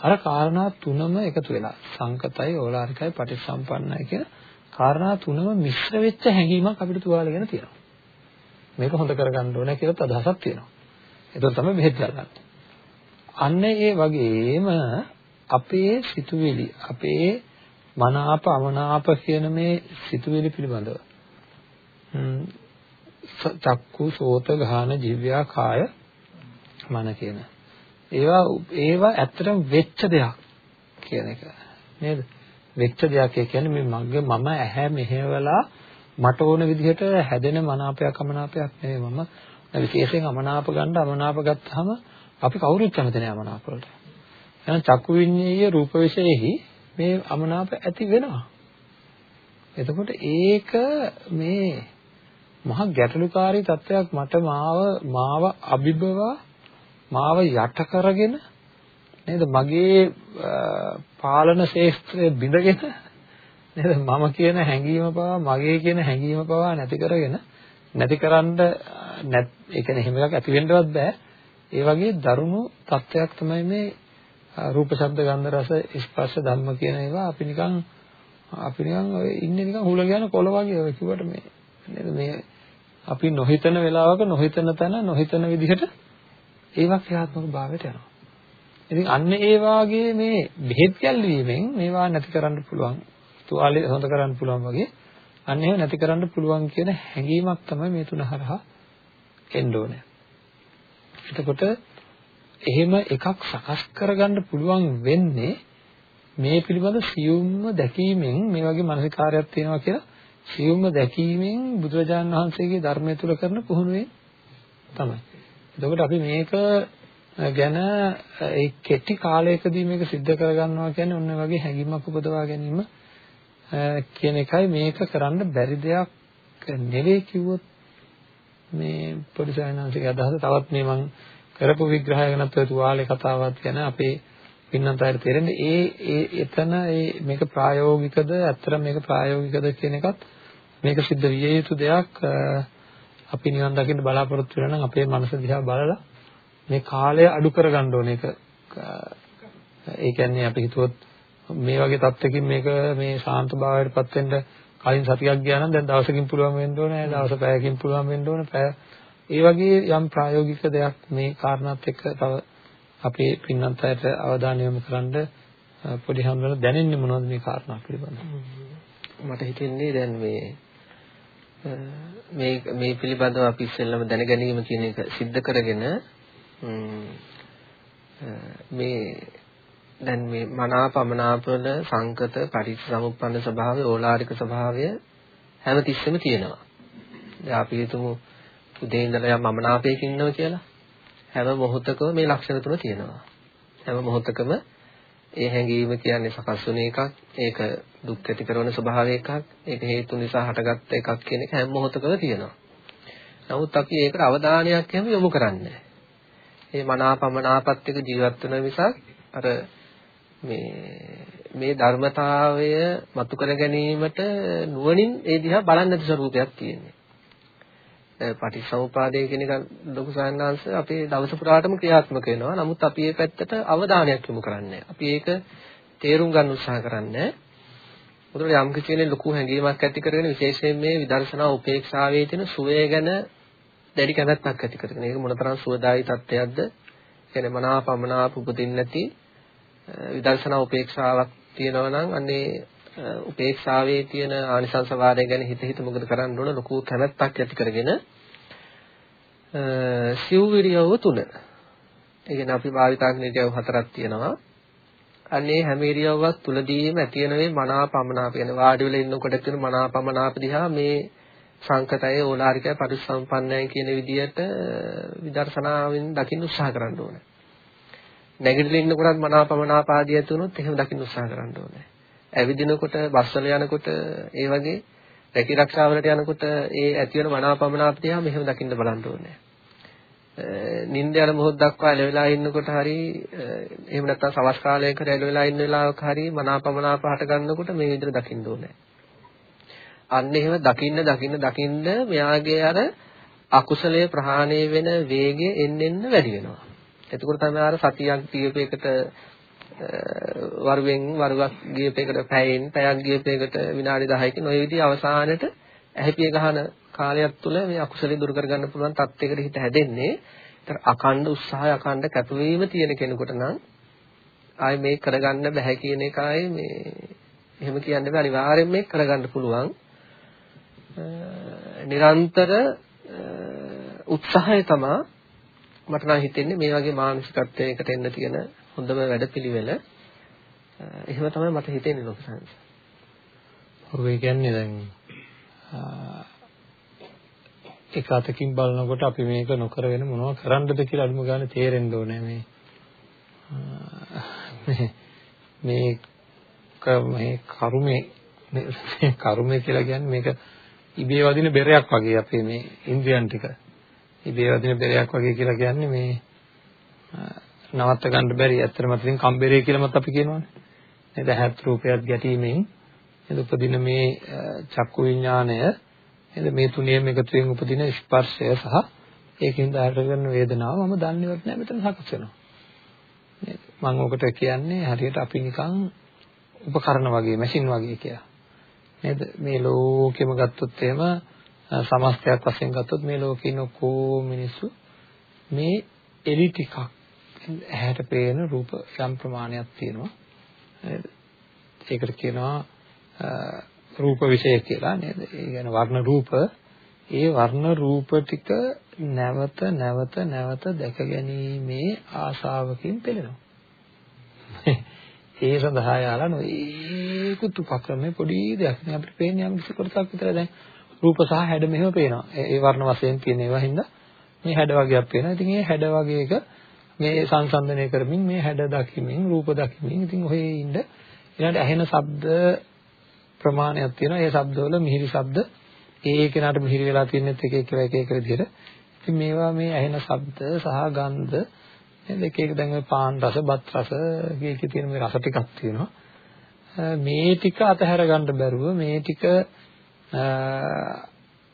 Speaker 2: අර කාරණා තුනම එකතු වෙලා සංකතයි ඕලාරිකයි පටිච්චසම්පන්නයි කියන කාරණා තුනම මිශ්‍ර වෙච්ච හැඟීමක් අපිට තුවාලය ගැන තියෙනවා. මේක හොඳ කරගන්න ඕනේ කියලා අදහසක් තියෙනවා. එතකොට තමයි බෙහෙත් ගන්න. අන්න ඒ වගේම අපේ සිතුවිලි අපේ මනාප අමනාප කියන මේ සිතුවිලි පිළිබඳව චක්කු සෝත ගාන ජීවයා කාය මන කියන ඒවා ඒවා ඇත්තටම වෙච්ච දෙයක් කියන එක නේද වෙච්ච දෙයක් කියන්නේ මේ මගේ මම ඇහැ මෙහෙवला මට ඕන විදිහට හැදෙන මනාපයක් අමනාපයක් නෙවෙයි මම විශේෂයෙන් අමනාප ගන්න අමනාප ගත්තාම අපි කවුරුත් කැමති නෑ අමනාප වලට. එහෙනම් චක්කු විඤ්ඤාය රූප විශේෂෙහි මේ අමනාප ඇති වෙනවා. එතකොට ඒක මේ මහා ගැටලුකාරී තත්වයක් මට මාව මාව අභිබවා මාව යට කරගෙන නේද? මගේ පාලන ශේෂ්ත්‍රය බිඳගෙන නේද? මම කියන හැඟීම පවා මගේ කියන හැඟීම පවා නැති කරගෙන නැතිකරන්න නැත් ඒ කියන්නේ එහෙම එකක් ඇති වෙන්නවත් බෑ. ඒ වගේ දරුණු තත්ත්වයක් තමයි මේ රූප ශබ්ද ගන්ධ රස ස්පර්ශ ධම්ම කියන ඒවා අපි නිකන් අපි නිකන් ඉන්නේ නිකන් හුල කියන කොළ වගේ ඔය කිව්වට මේ නේද? මේ අපි නොහිතන වෙලාවක නොහිතන තැන නොහිතන විදිහට ඒවා ක්‍රියාත්මක භාවයට යනවා. ඉතින් අන්න ඒ වාගේ මේ බෙහෙත් ගැල්වීමෙන් මේවා නැති කරන්න පුළුවන්. තුවාලේ හොඳ කරන්න පුළුවන් වගේ අන්න ඒව නැති කරන්න පුළුවන් කියන හැඟීමක් තමයි මේ තුන හරහා එන්න ඕනේ. එතකොට එහෙම එකක් සකස් කරගන්න පුළුවන් වෙන්නේ මේ පිළිබඳ සියුම්ම දැකීමෙන් මේ වගේ මානසිකාරයක් තියෙනවා කියලා සියුම්ම දැකීමෙන් බුදුරජාණන් වහන්සේගේ ධර්මය තුල කරන පුහුණුවේ තමයි. එතකොට අපි මේක ගැන ඒ කෙටි කාලයකදී මේක सिद्ध කරගන්නවා කියන්නේ ඔන්න වගේ හැඟීමක් උපදවා ගැනීම කියන එකයි මේක කරන්න බැරි දෙයක් නෙවෙයි කිව්වොත් මේ පොඩි සයන්හන්සේගේ අදහස තවත් මේ මම කරපු විග්‍රහය ගැනත් ඔය තුවාලේ කතාවත් ගැන අපේ පින්නන්ත අයට තේරෙන්නේ ඒ ඒ එතන ඒ මේක ප්‍රායෝගිකද ඇත්තටම මේක ප්‍රායෝගිකද කියන එකත් මේක සිද්ධ විය යුතු දෙයක් අපි නිවන් දකින්න බලාපොරොත්තු වෙනා නම් අපේ මනස දිහා බලලා මේ කාලය අඩු කරගන්න ඕනේ. ඒක ඒ කියන්නේ අපි හිතුවොත් මේ වගේ තත්ත්වකින් මේක මේ ශාන්ත භාවයටපත් වෙන්න කලින් සතියක් ගියා නම් දැන් දවසකින් පුළුවන් වෙන්න ඕනේ දවස් පැයකින් පුළුවන් වෙන්න ඕනේ පැය. ඒ වගේ යම් ප්‍රායෝගික දෙයක් මේ කාරණාත් එක්ක තව අපේ පින්නන්ත අයට අවධානය යොමු කරන්න පොඩි හැමෝම දැනෙන්නේ මොනවද මේ කාරණා පිළිබඳව?
Speaker 3: මට හිතෙන්නේ දැන් මේ මේ මේ පිළිබඳව අපි ඉස්සෙල්ලම දැන ගැනීම කියන එක सिद्ध කරගෙන මේ දැන් මේ මනාපමනාපවල සංකත පරිසමුප්පන්න ස්වභාවය ඕලාරික ස්වභාවය හැමතිස්සෙම තියෙනවා. දැන් අපි හිතමු උදේ ඉඳලා යම් මමනාපයකින් ඉන්නවා කියලා. හැම මොහොතකම මේ ලක්ෂණ තුන තියෙනවා. හැම මොහොතකම ඒ හැඟීම කියන්නේ සකස් වුණ එකක්, ඒක දුක් ඇති කරන ස්වභාවය එකක්, ඒක හේතු නිසා හටගත්ත එකක් කියන එක හැම මොහොතකම තියෙනවා. නමුත් අපි ඒකට අවධානයක් හැම යොමු කරන්නේ නැහැ. මේ මනාපමනාපත් එක්ක ජීවත් වෙන මිසක් අර මේ මේ ධර්මතාවය මතු කර ගැනීමට නුවණින් ඒ දිහා බලන්න නැති ස්වરૂපයක් තියෙන්නේ. පටිච්චසමුපාදය කියන එක ලොකු සාහනාංශ අපේ දවස පුරාටම ක්‍රියාත්මක වෙනවා. නමුත් අපි ඒ පැත්තට අවධානයක් යොමු කරන්නේ අපි ඒක තේරුම් ගන්න උත්සාහ කරන්නේ මොකද යම් කිසි ලොකු හැඟීමක් ඇති කරගෙන විශේෂයෙන් මේ විදර්ශනා උපේක්ෂාවේ තියෙන සුවය ගැන දැඩි කැමැත්තක් ඇති කරගෙන. ඒක මොනතරම් සුවදායි තත්ත්වයක්ද? කියන්නේ මනාපමනාප උපදින්න නැති විදර්ශනා උපේක්ෂාවක් තියෙනවා නම් අන්නේ උපේක්ෂාවේ තියෙන ආනිසංස වාරය ගැන හිත හිත මොකද කරන්න ඕන ලොකු කැමැත්තක් ඇති කරගෙන සිව්විරියව තුන. ඒ කියන්නේ අපි භාවිතා කරන ඉරියව් හතරක් තියෙනවා. අන්නේ හැම ඉරියව්වක් තුලදීම ඇති වෙන මේ මනාපමනාප කියන වාඩි වෙලා ඉන්නකොට තියෙන මනාපමනාප දිහා මේ සංකතය ඕලාරිකය පරිසම්පන්නයි කියන විදිහට විදර්ශනාවෙන් දකින්න උත්සාහ කරන්න ඕනේ. නැගිටලා ඉන්නකොටත් මනාපමනාප ආදී ඇති වුණොත් එහෙම දකින්න උත්සාහ කරන්න ඕනේ. ඇවිදිනකොට බස්වල යනකොට ඒ වගේ රැකී ආරක්ෂාවලට යනකොට ඒ ඇති වෙන මනාපමනාප දිහා මෙහෙම දකින්න බලන්න ඕනේ. නිින්ද යන මොහොත දක්වා එළවෙලා ඉන්නකොට හරි එහෙම නැත්නම් සවස් කාලයක එළවෙලා ඉන්න වෙලාවක හරි මනාපමනාප හට ගන්නකොට මේ විදිහට දකින්න ඕනේ. අන්න එහෙම දකින්න දකින්න දකින්න මෙයාගේ අර අකුසලයේ ප්‍රහාණය වෙන වේගය එන්න එන්න වැඩි වෙනවා. එතකොට තමයි අර සතියක් දීපයකට වරුවෙන් වරුවක් ගියපයකට පැයෙන් පැයක් ගියපයකට විනාඩි 10කින් ওই විදිහ අවසානයේ ඇහිපිය ගහන කාලයක් තුළ මේ අකුසලෙ දුරු කරගන්න පුළුවන් තත්යකට හිත හැදෙන්නේ. ඒතර අකණ්ඩ උත්සාහය අකණ්ඩ කැපවීම තියෙන කෙනෙකුට නම් ආයි මේ කරගන්න බෑ කියන එකයි මේ එහෙම කියන්නේ අනිවාර්යෙන් මේ කරගන්න පුළුවන්. නිරන්තර උත්සාහය තමයි මට නම් හිතෙන්නේ මේ වගේ මානසිකත්වයකට එන්න තියෙන හොඳම වැඩපිළිවෙල එහෙම තමයි මට හිතෙන්නේ ලොකු සංස.
Speaker 2: ඔව් ඒ කියන්නේ දැන් එක අතකින් බලනකොට අපි මේක නොකර වෙන මොනවද කරන්නද කියලා අඩුම ගානේ තේරෙන්න ඕනේ මේ මේ මේ කර්මේ මේ කර්මය කියලා කියන්නේ මේක ඉබේ වදින බෙරයක් වගේ අපේ මේ ඉන්ද්‍රියන් ටික. ඉබේ වදින බෙරයක් වගේ කියලා කියන්නේ මේ නවත්ත ගන්න බැරි ඇත්තටම ඉතින් කම්බරේ කියලාමත් අපි කියනවනේ. නේද? හැත් රූපයක් ගැටීමෙන් නේද උපදින මේ චක්කු විඥාණය නේද මේ තුනේම එකතුවෙන් උපදින ස්පර්ශය සහ ඒකෙන් දාට කරන වේදනාව මම දන්නේවත් නැහැ මෙතන සකස් වෙනවා. නේද? මම ඔකට කියන්නේ හරියට අපි නිකන් උපකරණ වගේ මැෂින් වගේ කියලා. නේද? මේ ලෝකෙම ගත්තොත් එහෙම සමස්තයක් වශයෙන් ගත්තොත් මේ ලෝකේ ඉන්න ඔක්කොම මිනිස්සු මේ එලි ටිකක් ඇහැට පේන රූප යම් ප්‍රමාණයක් තියෙනවා. නේද? ඒකට කියනවා රූප විශේෂ කියලා නේද? ඒ කියන්නේ වර්ණ රූප ඒ වර්ණ රූප ටික නැවත නැවත නැවත දැක ගැනීමේ ආශාවකින් පෙළෙනවා. ඒ සඳහා යාලා නොඒකුත් උපක්‍රමයේ පොඩි දෙයක් නේ අපිට පේන්නේ යම් කිසි කොටසක් විතර දැන් රූප සහ හැඩ මෙහෙම පේනවා. ඒ වර්ණ වශයෙන් තියෙන ඒවා හින්දා මේ හැඩ වගේක් පේනවා. ඉතින් මේ හැඩ වගේක මේ සංසන්දනය කරමින් මේ හැඩ දකිමින් රූප දකිමින් ඉතින් ඔහේ ඉන්න ඊළඟට ඇහෙන ශබ්ද ප්‍රමාණයක් තියෙනවා. ඒ ශබ්දවල මිහිරි ශබ්ද ඒ ඒ කෙනාට මිහිරි වෙලා තියෙනෙත් එක එක එක එක විදිහට. ඉතින් මේවා මේ ඇහෙන ශබ්ද සහ ගන්ධ නේද එක එක දැන් ඔය පාන් රස බත් රස කීකේ තියෙන මේ රස ටිකක් තියෙනවා. මේ ටික අතහැර ගන්න බැරුව මේ ටික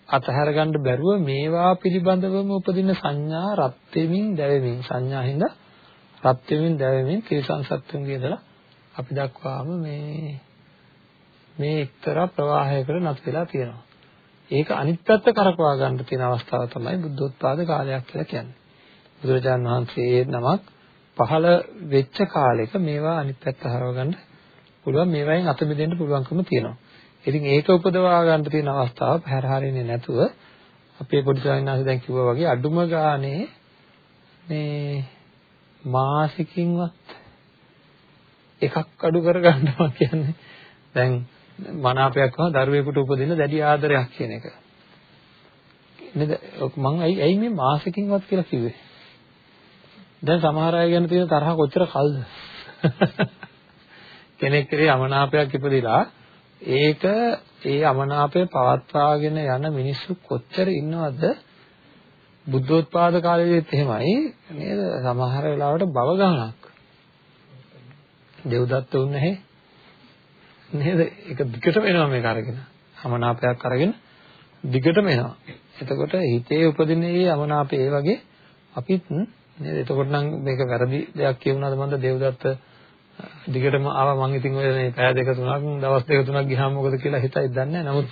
Speaker 2: අතහැර ගන්න බැරුව මේවා පිළිබඳවම උපදින සංඥා රත් වෙමින් දැවෙමින් සංඥා හින්දා රත් වෙමින් දැවෙමින් තිරසං සත්තුන්ගේ ඉඳලා අපි දක්වාම මේ මේ එක්තරා ප්‍රවාහයකට නත් වෙලා තියෙනවා. ඒක අනිත් පැත්ත කරකවා ගන්න තියෙන අවස්ථාව තමයි බුද්ධෝත්පාද කාලයක් කියලා කියන්නේ. බුදුරජාන් වහන්සේ නමක් පහළ වෙච්ච කාලෙක මේවා අනිත් පැත්ත හරව ගන්න පුළුවන් මේවායින් අත මිදෙන්න පුළුවන්කම තියෙනවා. ඉතින් ඒක උපදවා ගන්න තියෙන අවස්ථාව පැහැර හරින්නේ නැතුව අපේ පොඩි ස්වාමීන් වහන්සේ දැන් කිව්වා වගේ අඩුම ගානේ මේ මාසිකින්වත් එකක් අඩු කර ගන්නවා කියන්නේ දැන් මනාපයක් වහා දරුවෙකුට උපදින දැඩි ආදරයක් කියන එක. නේද? මම ඇයි ඇයි මේ මාසෙකින්වත් කියලා කිව්වේ? දැන් සමහර අය ගැන තියෙන තරහ කොච්චර කල්ද? කෙනෙක් කෙරේ අමනාපයක් ඉපදිලා ඒක ඒ අමනාපය පවත්වාගෙන යන මිනිස්සු කොච්චර ඉන්නවද? බුද්ධෝත්පාද කාලේදීත් එහෙමයි නේද? සමහර වෙලාවට බව ගණක්. දෙව්දත්ත උන්නේ නේද? ඒක දිගටම එනවා මේක අරගෙන. අමනාපයක් අරගෙන දිගටම එනවා. එතකොට හිතේ උපදින මේ අමනාපය ඒ වගේ අපිත් නේද? එතකොට නම් මේක වැරදි දෙයක් කියුණාද මන්ද දෙව්දත්ත දිගටම ආවා මං ඉතින් ඔය මේ පැය දෙක තුනක් දවස් දෙක තුනක් ගියාම මොකද කියලා හිතයි දන්නේ නැහැ. නමුත්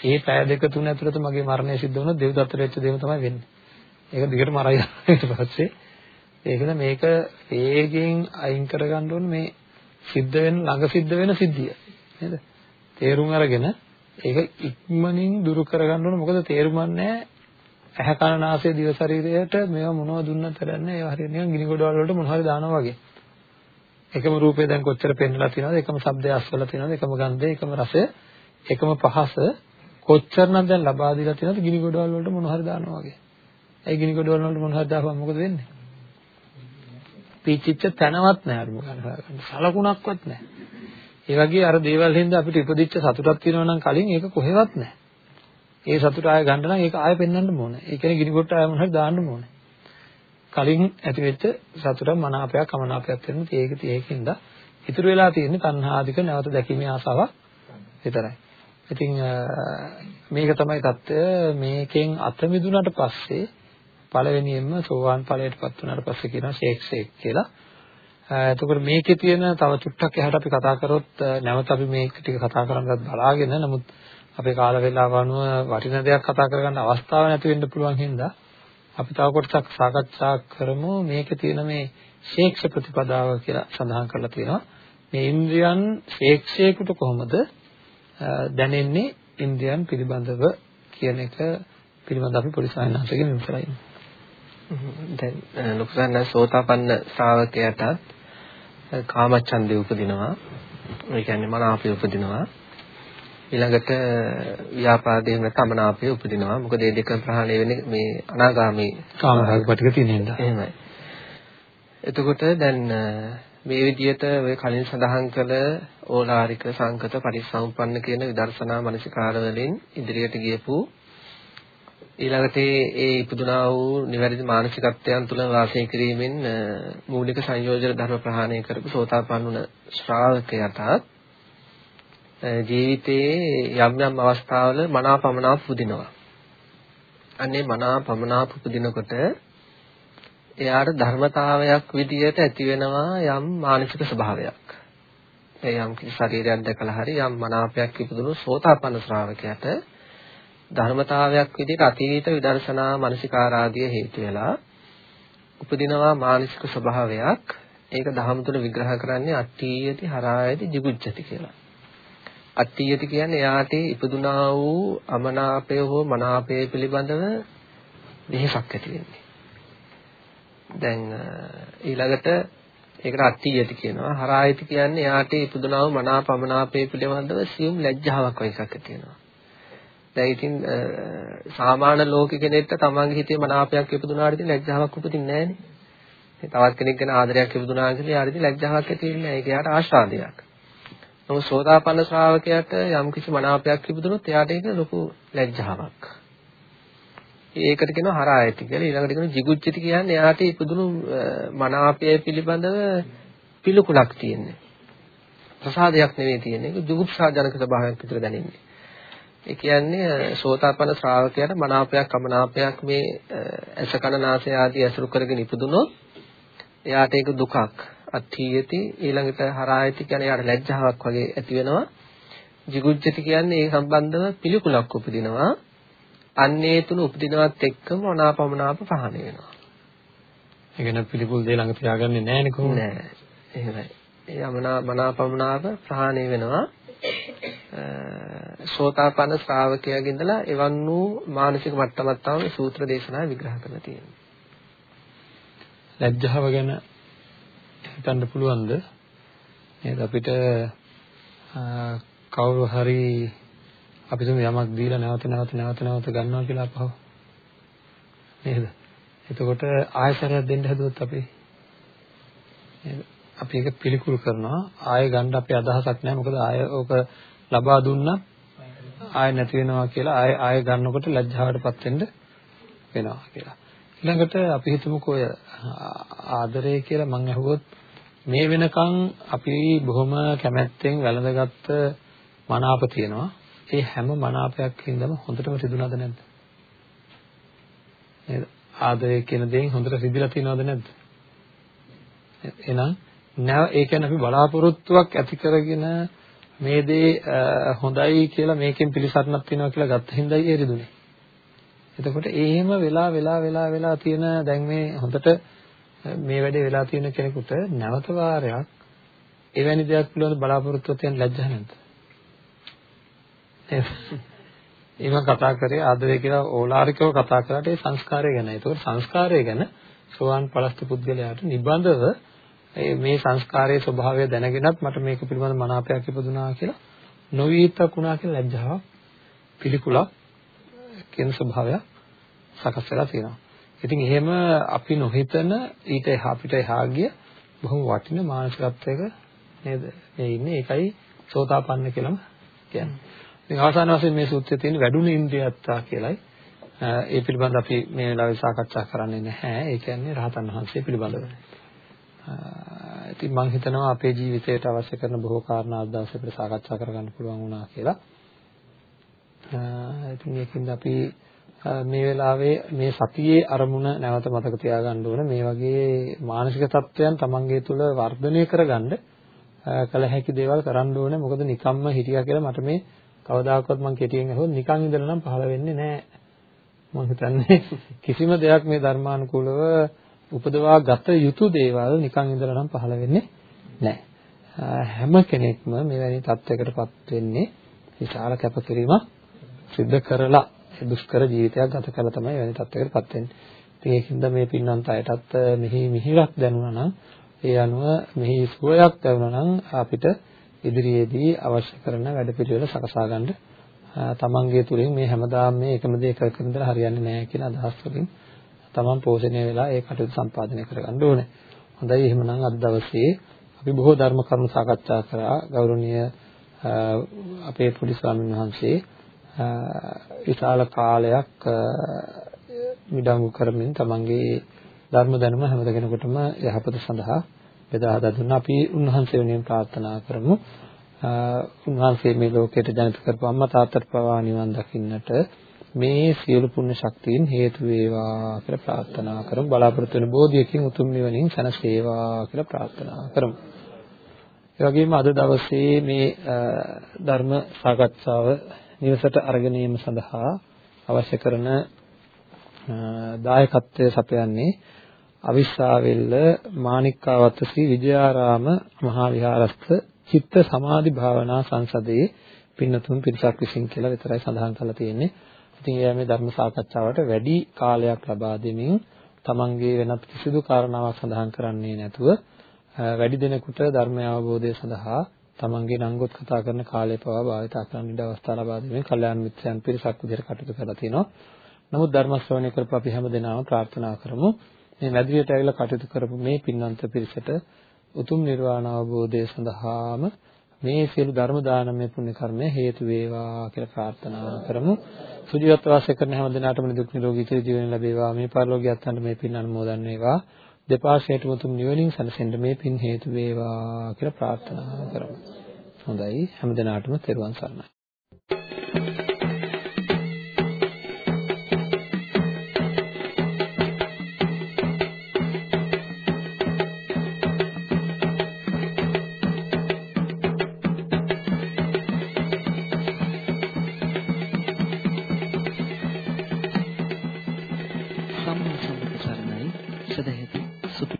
Speaker 2: මේ පැය දෙක තුන ඇතුළත මගේ මරණය සිද්ධ වුණොත් දෙව්දත්තට වෙච්ච දේම තමයි වෙන්නේ. ඒක දිගටම අරයි ඊට පස්සේ ඒකද මේක වේගෙන් අයින් කරගන්න ඕනේ මේ සිද්ධ වෙන ළඟ සිද්ධ වෙන සිද්ධිය. නේද? තේරුම් අරගෙන ඒක ඉක්මනින් දුරු කරගන්න ඕනේ. මොකද තේරුම් නැහැ ඇහැ කන නාසය දිව ශරීරයට මේවා මොනවද දුන්නත් වැඩක් නැහැ. ඒවා හරියට නිකන් ගිනි ගොඩවල් වලට මොනවා හරි දානවා වගේ. එකම රූපේ දැන් කොච්චර පෙන්වලා තියෙනවද? එකම ශබ්දය අස්වලා තියෙනවද? එකම ගන්ධය, එකම රසය, එකම පහස කොච්චරනම් දැන් ලබා දීලා තියෙනවද? ගිනි ගොඩවල් වලට මොනවා හරි දානවා වගේ. ඒ ගිනි ගොඩවල් වලට මොනවා හරි දාපුවම මොකද වෙන්නේ? පීචිච්ච තැනවත් නැහැ අර මොකක්ද සලකුණක්වත් නැහැ. ඒ වගේ අර දේවල් හින්දා අපිට ඉපදිච්ච සතුටක් තියෙනවා නම් කලින් ඒක කොහෙවත් නැහැ. ඒ සතුට ආය ගන්න නම් ඒක ආය පෙන්වන්න ඕනේ. ඒ කියන්නේ ගිනි ගොඩට ආය මොනවා හරි දාන්න ඕනේ. කලින් ඇතිවෙච්ච සතුට මනාපයක් කමනාපයක් වෙනු තියෙක තියෙකින්ද ඉතුරු වෙලා තියෙන්නේ තණ්හාදික නැවත දැකීමේ ආසාව විතරයි. ඉතින් මේක තමයි தত্ত্বය මේකෙන් අත මිදුනට පස්සේ පළවෙනියෙන්ම සෝවාන් ඵලයටපත් වුණාට පස්සේ කියනවා ශේක්ෂේක් කියලා. එතකොට මේකේ තියෙන තව චුට්ටක් එහාට අපි කතා කරොත් නැවත අපි මේක ටික කතා කරන්නත් බලාගෙන නමුත් අපේ කාල වේලාව අනුව වටින දෙයක් කතා කරගන්න අවස්ථාවක් නැති වෙන්න පුළුවන් හින්දා අපි තව කොටසක් සාකච්ඡා කරමු. මේකේ තියෙන මේ ශේක්ෂ ප්‍රතිපදාව කියලා සඳහන් කරලා තියෙනවා. මේ ඉන්ද්‍රියන් ශේක්ෂේකට කොහොමද දැනෙන්නේ ඉන්ද්‍රියන් පිළිබඳව කියන එක පිළිබඳව අපි පොඩි සායනාසයෙන් විතරයි
Speaker 3: දැන් ලොකුසන්න සෝතාපන්න ශ්‍රාවකයාට කාමච්ඡන්දේ උපදිනවා. ඒ කියන්නේ මනාපය උපදිනවා. ඊළඟට ව්‍යාපාදයෙන් නැතමනාපය උපදිනවා. මොකද මේ දෙක ප්‍රහාණය වෙන්නේ මේ අනාගාමී
Speaker 2: කාමරාග පිටික තියෙන හින්දා.
Speaker 3: එහෙමයි. එතකොට දැන් මේ විදිහට ඔය කලින් සඳහන් කළ ඕලාරික සංකත පරිසම්පන්න කියන විදර්ශනා මනසිකාර වලින් ඉදිරියට ගියපු ඊළඟට ඒ ඉපදුනා වූ නිවැරදි මානසිකත්වයන් තුළ වාසය කිරීමෙන් මූලික සංයෝජන ධර්ම ප්‍රහාණය කරපු සෝතාපන්න වුණ ශ්‍රාවකයාට ජීවිතයේ යම් යම් අවස්ථාවල මනාපමනාප පුදිනවා. අන්නේ මනාපමනාප පුදිනකොට එයාට ධර්මතාවයක් විදියට ඇති වෙනවා යම් මානසික ස්වභාවයක්. ඒ යම් කිසි ශරීරයක් දැකලා හරි යම් මනාපයක් ඉපදුණු සෝතාපන්න ශ්‍රාවකයාට ධර්මතාවයක් විදිහට අතීත විදර්ශනා මනසිකාරාදිය හේතු වෙලා උපදිනවා මානසික ස්වභාවයක් ඒක දහම තුල විග්‍රහ කරන්නේ අට්ඨියති හරායති jigucchati කියලා. අට්ඨියති කියන්නේ එයාට ඉපදුනා වූ අමනාපය හෝ මනාපය පිළිබඳව වෙහසක් ඇති වෙන්නේ. දැන් ඊළඟට ඒකට අට්ඨියති කියනවා. හරායති කියන්නේ එයාට ඉපදුනා වූ මනාපමනාපය පිළිබඳව සියුම් ලැජ්ජාවක් වගේ එකක් ඇති වෙනවා. දැන් ඉතින් සාමාන්‍ය ලෝක කෙනෙක්ට තමන්ගේ හිතේ මනාපයක් ඉපදුනාට ඉතින් ලැජ්ජාවක් උපදින්නේ නැහනේ. තවත් කෙනෙක් ගැන ආදරයක් ඉපදුනා කියලා යාර ඉතින් ලැජ්ජාවක් ඇති වෙන්නේ නැහැ. ඒක යාට ආශාදයක්. නමුත් සෝදාපන්න ශ්‍රාවකයාට යම් කිසි මනාපයක් ඉපදුනොත් එයාට ඒක ලොකු ලැජ්ජාවක්. ඒකට කියනවා හරායති කියලා. ඊළඟට කියනවා jigucchati කියන්නේ එයාට ඉපදුණු මනාපය පිළිබඳව පිළිකුලක් තියෙන්නේ. ප්‍රසාදයක් නෙවෙයි තියෙන්නේ. ඒක ජුගුප්සාජනක ස්වභාවයක් විතර දැනෙන්නේ. ඒ කියන්නේ සෝතාපන්න ශ්‍රාවකයාට මනාපයක් අමනාපයක් මේ ඇස කන නාසය ආදී ඇසුරු කරගෙන ඉපදුනොත් එයාට ඒක දුකක් අත්ථීයති ඊළඟට හරායති කියන්නේ එයාට ලැජ්ජාවක් වගේ ඇති වෙනවා. jigucchati කියන්නේ ඒ සම්බන්ධව පිළිකුලක් උපදිනවා. අන්නේ තුන උපදිනවත් එක්කම අනාපමනාප පහන වෙනවා.
Speaker 2: ඒ කියන්නේ පිළිකුල් දේ ළඟ තියාගන්නේ නැහැ නේ කොහොමද?
Speaker 3: නෑ. එහෙමයි. ඒ යමනා මනාපමනාප ප්‍රහාණය වෙනවා. සෝතාපන්න ශ්‍රාවකයාගේ ඉඳලා එවන් වූ මානසික මට්ටමක් තමයි සූත්‍ර දේශනාවේ විග්‍රහ කරලා තියෙන්නේ.
Speaker 2: ලැජ්ජාව ගැන හිතන්න පුළුවන්ද? නේද අපිට කවුරු හරි අපිට යමක් දීලා නැවත නැවත නැවත නැවත ගන්නවා කියලා අපහව නේද? එතකොට ආයසරයක් දෙන්න හදුවොත් අපි නේද? අපි ඒක පිළිකුල් කරනවා ආයෙ ගන්න අපේ අදහසක් නැහැ මොකද ආයෙ ඕක ලබා දුන්නත් ආයෙ නැති වෙනවා කියලා ආයෙ ආයෙ ගන්නකොට ලැජ්ජාවටපත් වෙන්න වෙනවා කියලා. ඊළඟට අපි හිතමුකෝ ඔය ආදරය කියලා මම අහුවොත් මේ වෙනකන් අපි බොහොම කැමැත්තෙන් වැළඳගත්ත මනාප තියෙනවා. ඒ හැම මනාපයක් හින්දාම හොඳටම රිදුනද නැද්ද? නේද? ආදරය කියන දේෙන් හොඳට රිදිලා තියෙනවද නැද්ද? එහෙනම් නැව ඒ කියන්නේ අපි බලාපොරොත්තුවක් ඇති කරගෙන මේ දේ හොඳයි කියලා මේකෙන් පිළිසරණක් වෙනවා කියලා ගත්ත හින්දායි ඒ රිදුනේ. එතකොට එහෙම වෙලා වෙලා වෙලා වෙලා තියෙන දැන් මේ හොඳට මේ වැඩේ වෙලා තියෙන කෙනෙකුට නැවත වාරයක් එවැනි දෙයක් පිළිබඳ බලාපොරොත්තු වෙන ලැජ්ජා නැද්ද? එහෙම කතා කරේ ආදරය කියලා ඕලාරිකව කතා කරාට ඒ සංස්කාරය ගැන. ඒතකොට සංස්කාරය ගැන සෝවාන් පලස්ත පුද්ගලයාට නිබඳව මේ සංස්කාරයේ ස්වභාවය දැනගෙනත් මට මේක පිළිබඳ මනාපයක් ඉපදුනා කියලා නොවීතක් වුණා කියලා ලැජ්ජාවක් පිළිකුලක් කියන ස්වභාවයක් සකස් වෙලා තියෙනවා. ඉතින් එහෙම අපි නොහිතන ඊට එහා අපිට එහා ගිය බොහොම වටින මානසිකත්වයක නේද මේ ඉන්නේ ඒකයි සෝතාපන්න කියලාම කියන්නේ. ඉතින් අවසාන වශයෙන් මේ සූත්‍රයේ තියෙන වැඩුණු ඉන්ද්‍රියත්තා කියලයි ඒ පිළිබඳව අපි මේ වෙලාවේ සාකච්ඡා කරන්නේ නැහැ. ඒ කියන්නේ රහතන් වහන්සේ පිළිබඳව. ඉතින් මම හිතනවා අපේ ජීවිතයට අවශ්‍ය කරන බොහෝ කාරණා අද දවසේ අපිට සාකච්ඡා කරගන්න පුළුවන් වුණා කියලා. ඉතින් ඒකින්ද අපි මේ වෙලාවේ මේ සතියේ අරමුණ නැවත මතක තියාගන්න ඕන. මේ වගේ මානසික තත්ත්වයන් Tamange තුල වර්ධනය කරගන්න කල හැකි දේවල් කරන්න ඕනේ. මොකද නිකම්ම හිටියා කියලා මට මේ කවදාකවත් මම කෙටියෙන් අහුවොත් නිකන් ඉඳලා නම් පහළ වෙන්නේ නැහැ. මම හිතන්නේ කිසිම දෙයක් මේ ධර්මානුකූලව උපදවා ගත යුතු දේවල් නිකන් ඉඳලා නම් පහළ වෙන්නේ නැහැ. හැම කෙනෙක්ම මෙවැනි තත්යකටපත් වෙන්නේ විශාල කැපකිරීමක් සිද්ධ කරලා. දුෂ්කර ජීවිතයක් ගත කරලා තමයි එවැනි තත්යකටපත් වෙන්නේ. ඉතින් ඒකින්ද මේ පින්නන්ත අයටත් මෙහි මිහිරක් දැනුණා නම් ඒ අනුව මෙහි සුවයක් දැනුණා නම් අපිට ඉදිරියේදී අවශ්‍ය කරන වැඩපිළිවෙල සකසා ගන්න තමන්ගේ තුලින් මේ හැමදාම මේ එකම දේ කර කර ඉඳලා හරියන්නේ නැහැ කියන අදහස් වලින් තමන් පෝෂණය වෙලා ඒ කටයුතු සම්පාදනය කරගන්න ඕනේ. හොඳයි එහෙමනම් අද දවසේ අපි බොහෝ ධර්ම කරුණු සාකච්ඡා කරා ගෞරවනීය අපේ පොඩි ස්වාමීන් වහන්සේ විශාල කාලයක් මිඩංගු කරමින් තමන්ගේ ධර්ම දැනුම හැම කෙනෙකුටම යහපත සඳහා බෙදා හදා දුන්නා. අපි උන්වහන්සේ වෙනුවෙන් ප්‍රාර්ථනා කරමු. උන්වහන්සේ මේ ලෝකයට ජනිත කරපු අම්මා තාත්තට පවා නිවන් දකින්නට මේ සියලු පුණ්‍ය ශක්තියින් හේතු වේවා කියලා ප්‍රාර්ථනා කරමු. බලාපොරොත්තු වෙන බෝධියකින් උතුම් නිවනින් සැනසේවා කියලා ප්‍රාර්ථනා කරමු. ඒ වගේම අද දවසේ මේ ධර්ම සාකච්ඡාව නිවසට අරගෙන යාම සඳහා අවශ්‍ය කරන දායකත්වය සපයන්නේ අවිස්සාවෙල්ල මාණික්කාවත්ත ශ්‍රී විජයාරාම මහා විහාරස්ථ චිත්ත සමාධි භාවනා සංසදයේ පින්නතුන් පිරිසක් විසින් කියලා විතරයි සඳහන් කරලා තියෙන්නේ. ඉතින් එයා මේ ධර්ම සාකච්ඡාවට වැඩි කාලයක් ලබා දෙමින් තමන්ගේ වෙනත් කිසිදු කාරණාවක් සඳහන් කරන්නේ නැතුව වැඩි දෙනෙකුට ධර්මය අවබෝධය සඳහා තමන්ගේ නංගොත් කතා කරන කාලය පවා භාවිත කරන්න ඉඩ අවස්ථා ලබා දෙමින් කල්යාණ මිත්‍රයන් පිරිසක් විදිහට කටයුතු කරලා තිනවා. නමුත් ධර්ම ශ්‍රවණය කරපු අපි හැමදෙනාම ප්‍රාර්ථනා කරමු මේ මැදිරියට ඇවිල්ලා කටයුතු කරපු මේ පින්වන්ත පිරිසට උතුම් නිර්වාණ අවබෝධය සඳහාම මේ සියලු ධර්ම දානමය පුණ්‍ය කර්මය හේතු වේවා කියලා ප්‍රාර්ථනා කරමු. සුජීවත්ව වාසය කරන හැම දිනකටම දුක් නිරෝගී චිර ජීවන ලැබේවා. මේ පරිලෝකියත් අන්න මේ පින් අනුමෝදන් වේවා. දෙපාර්ශ්වයටම උතුම් නිවනින් සැනසෙන්න මේ පින් හේතු වේවා කියලා ප්‍රාර්ථනා කරමු. හොඳයි හැම දිනකටම තෙරුවන් සරණයි.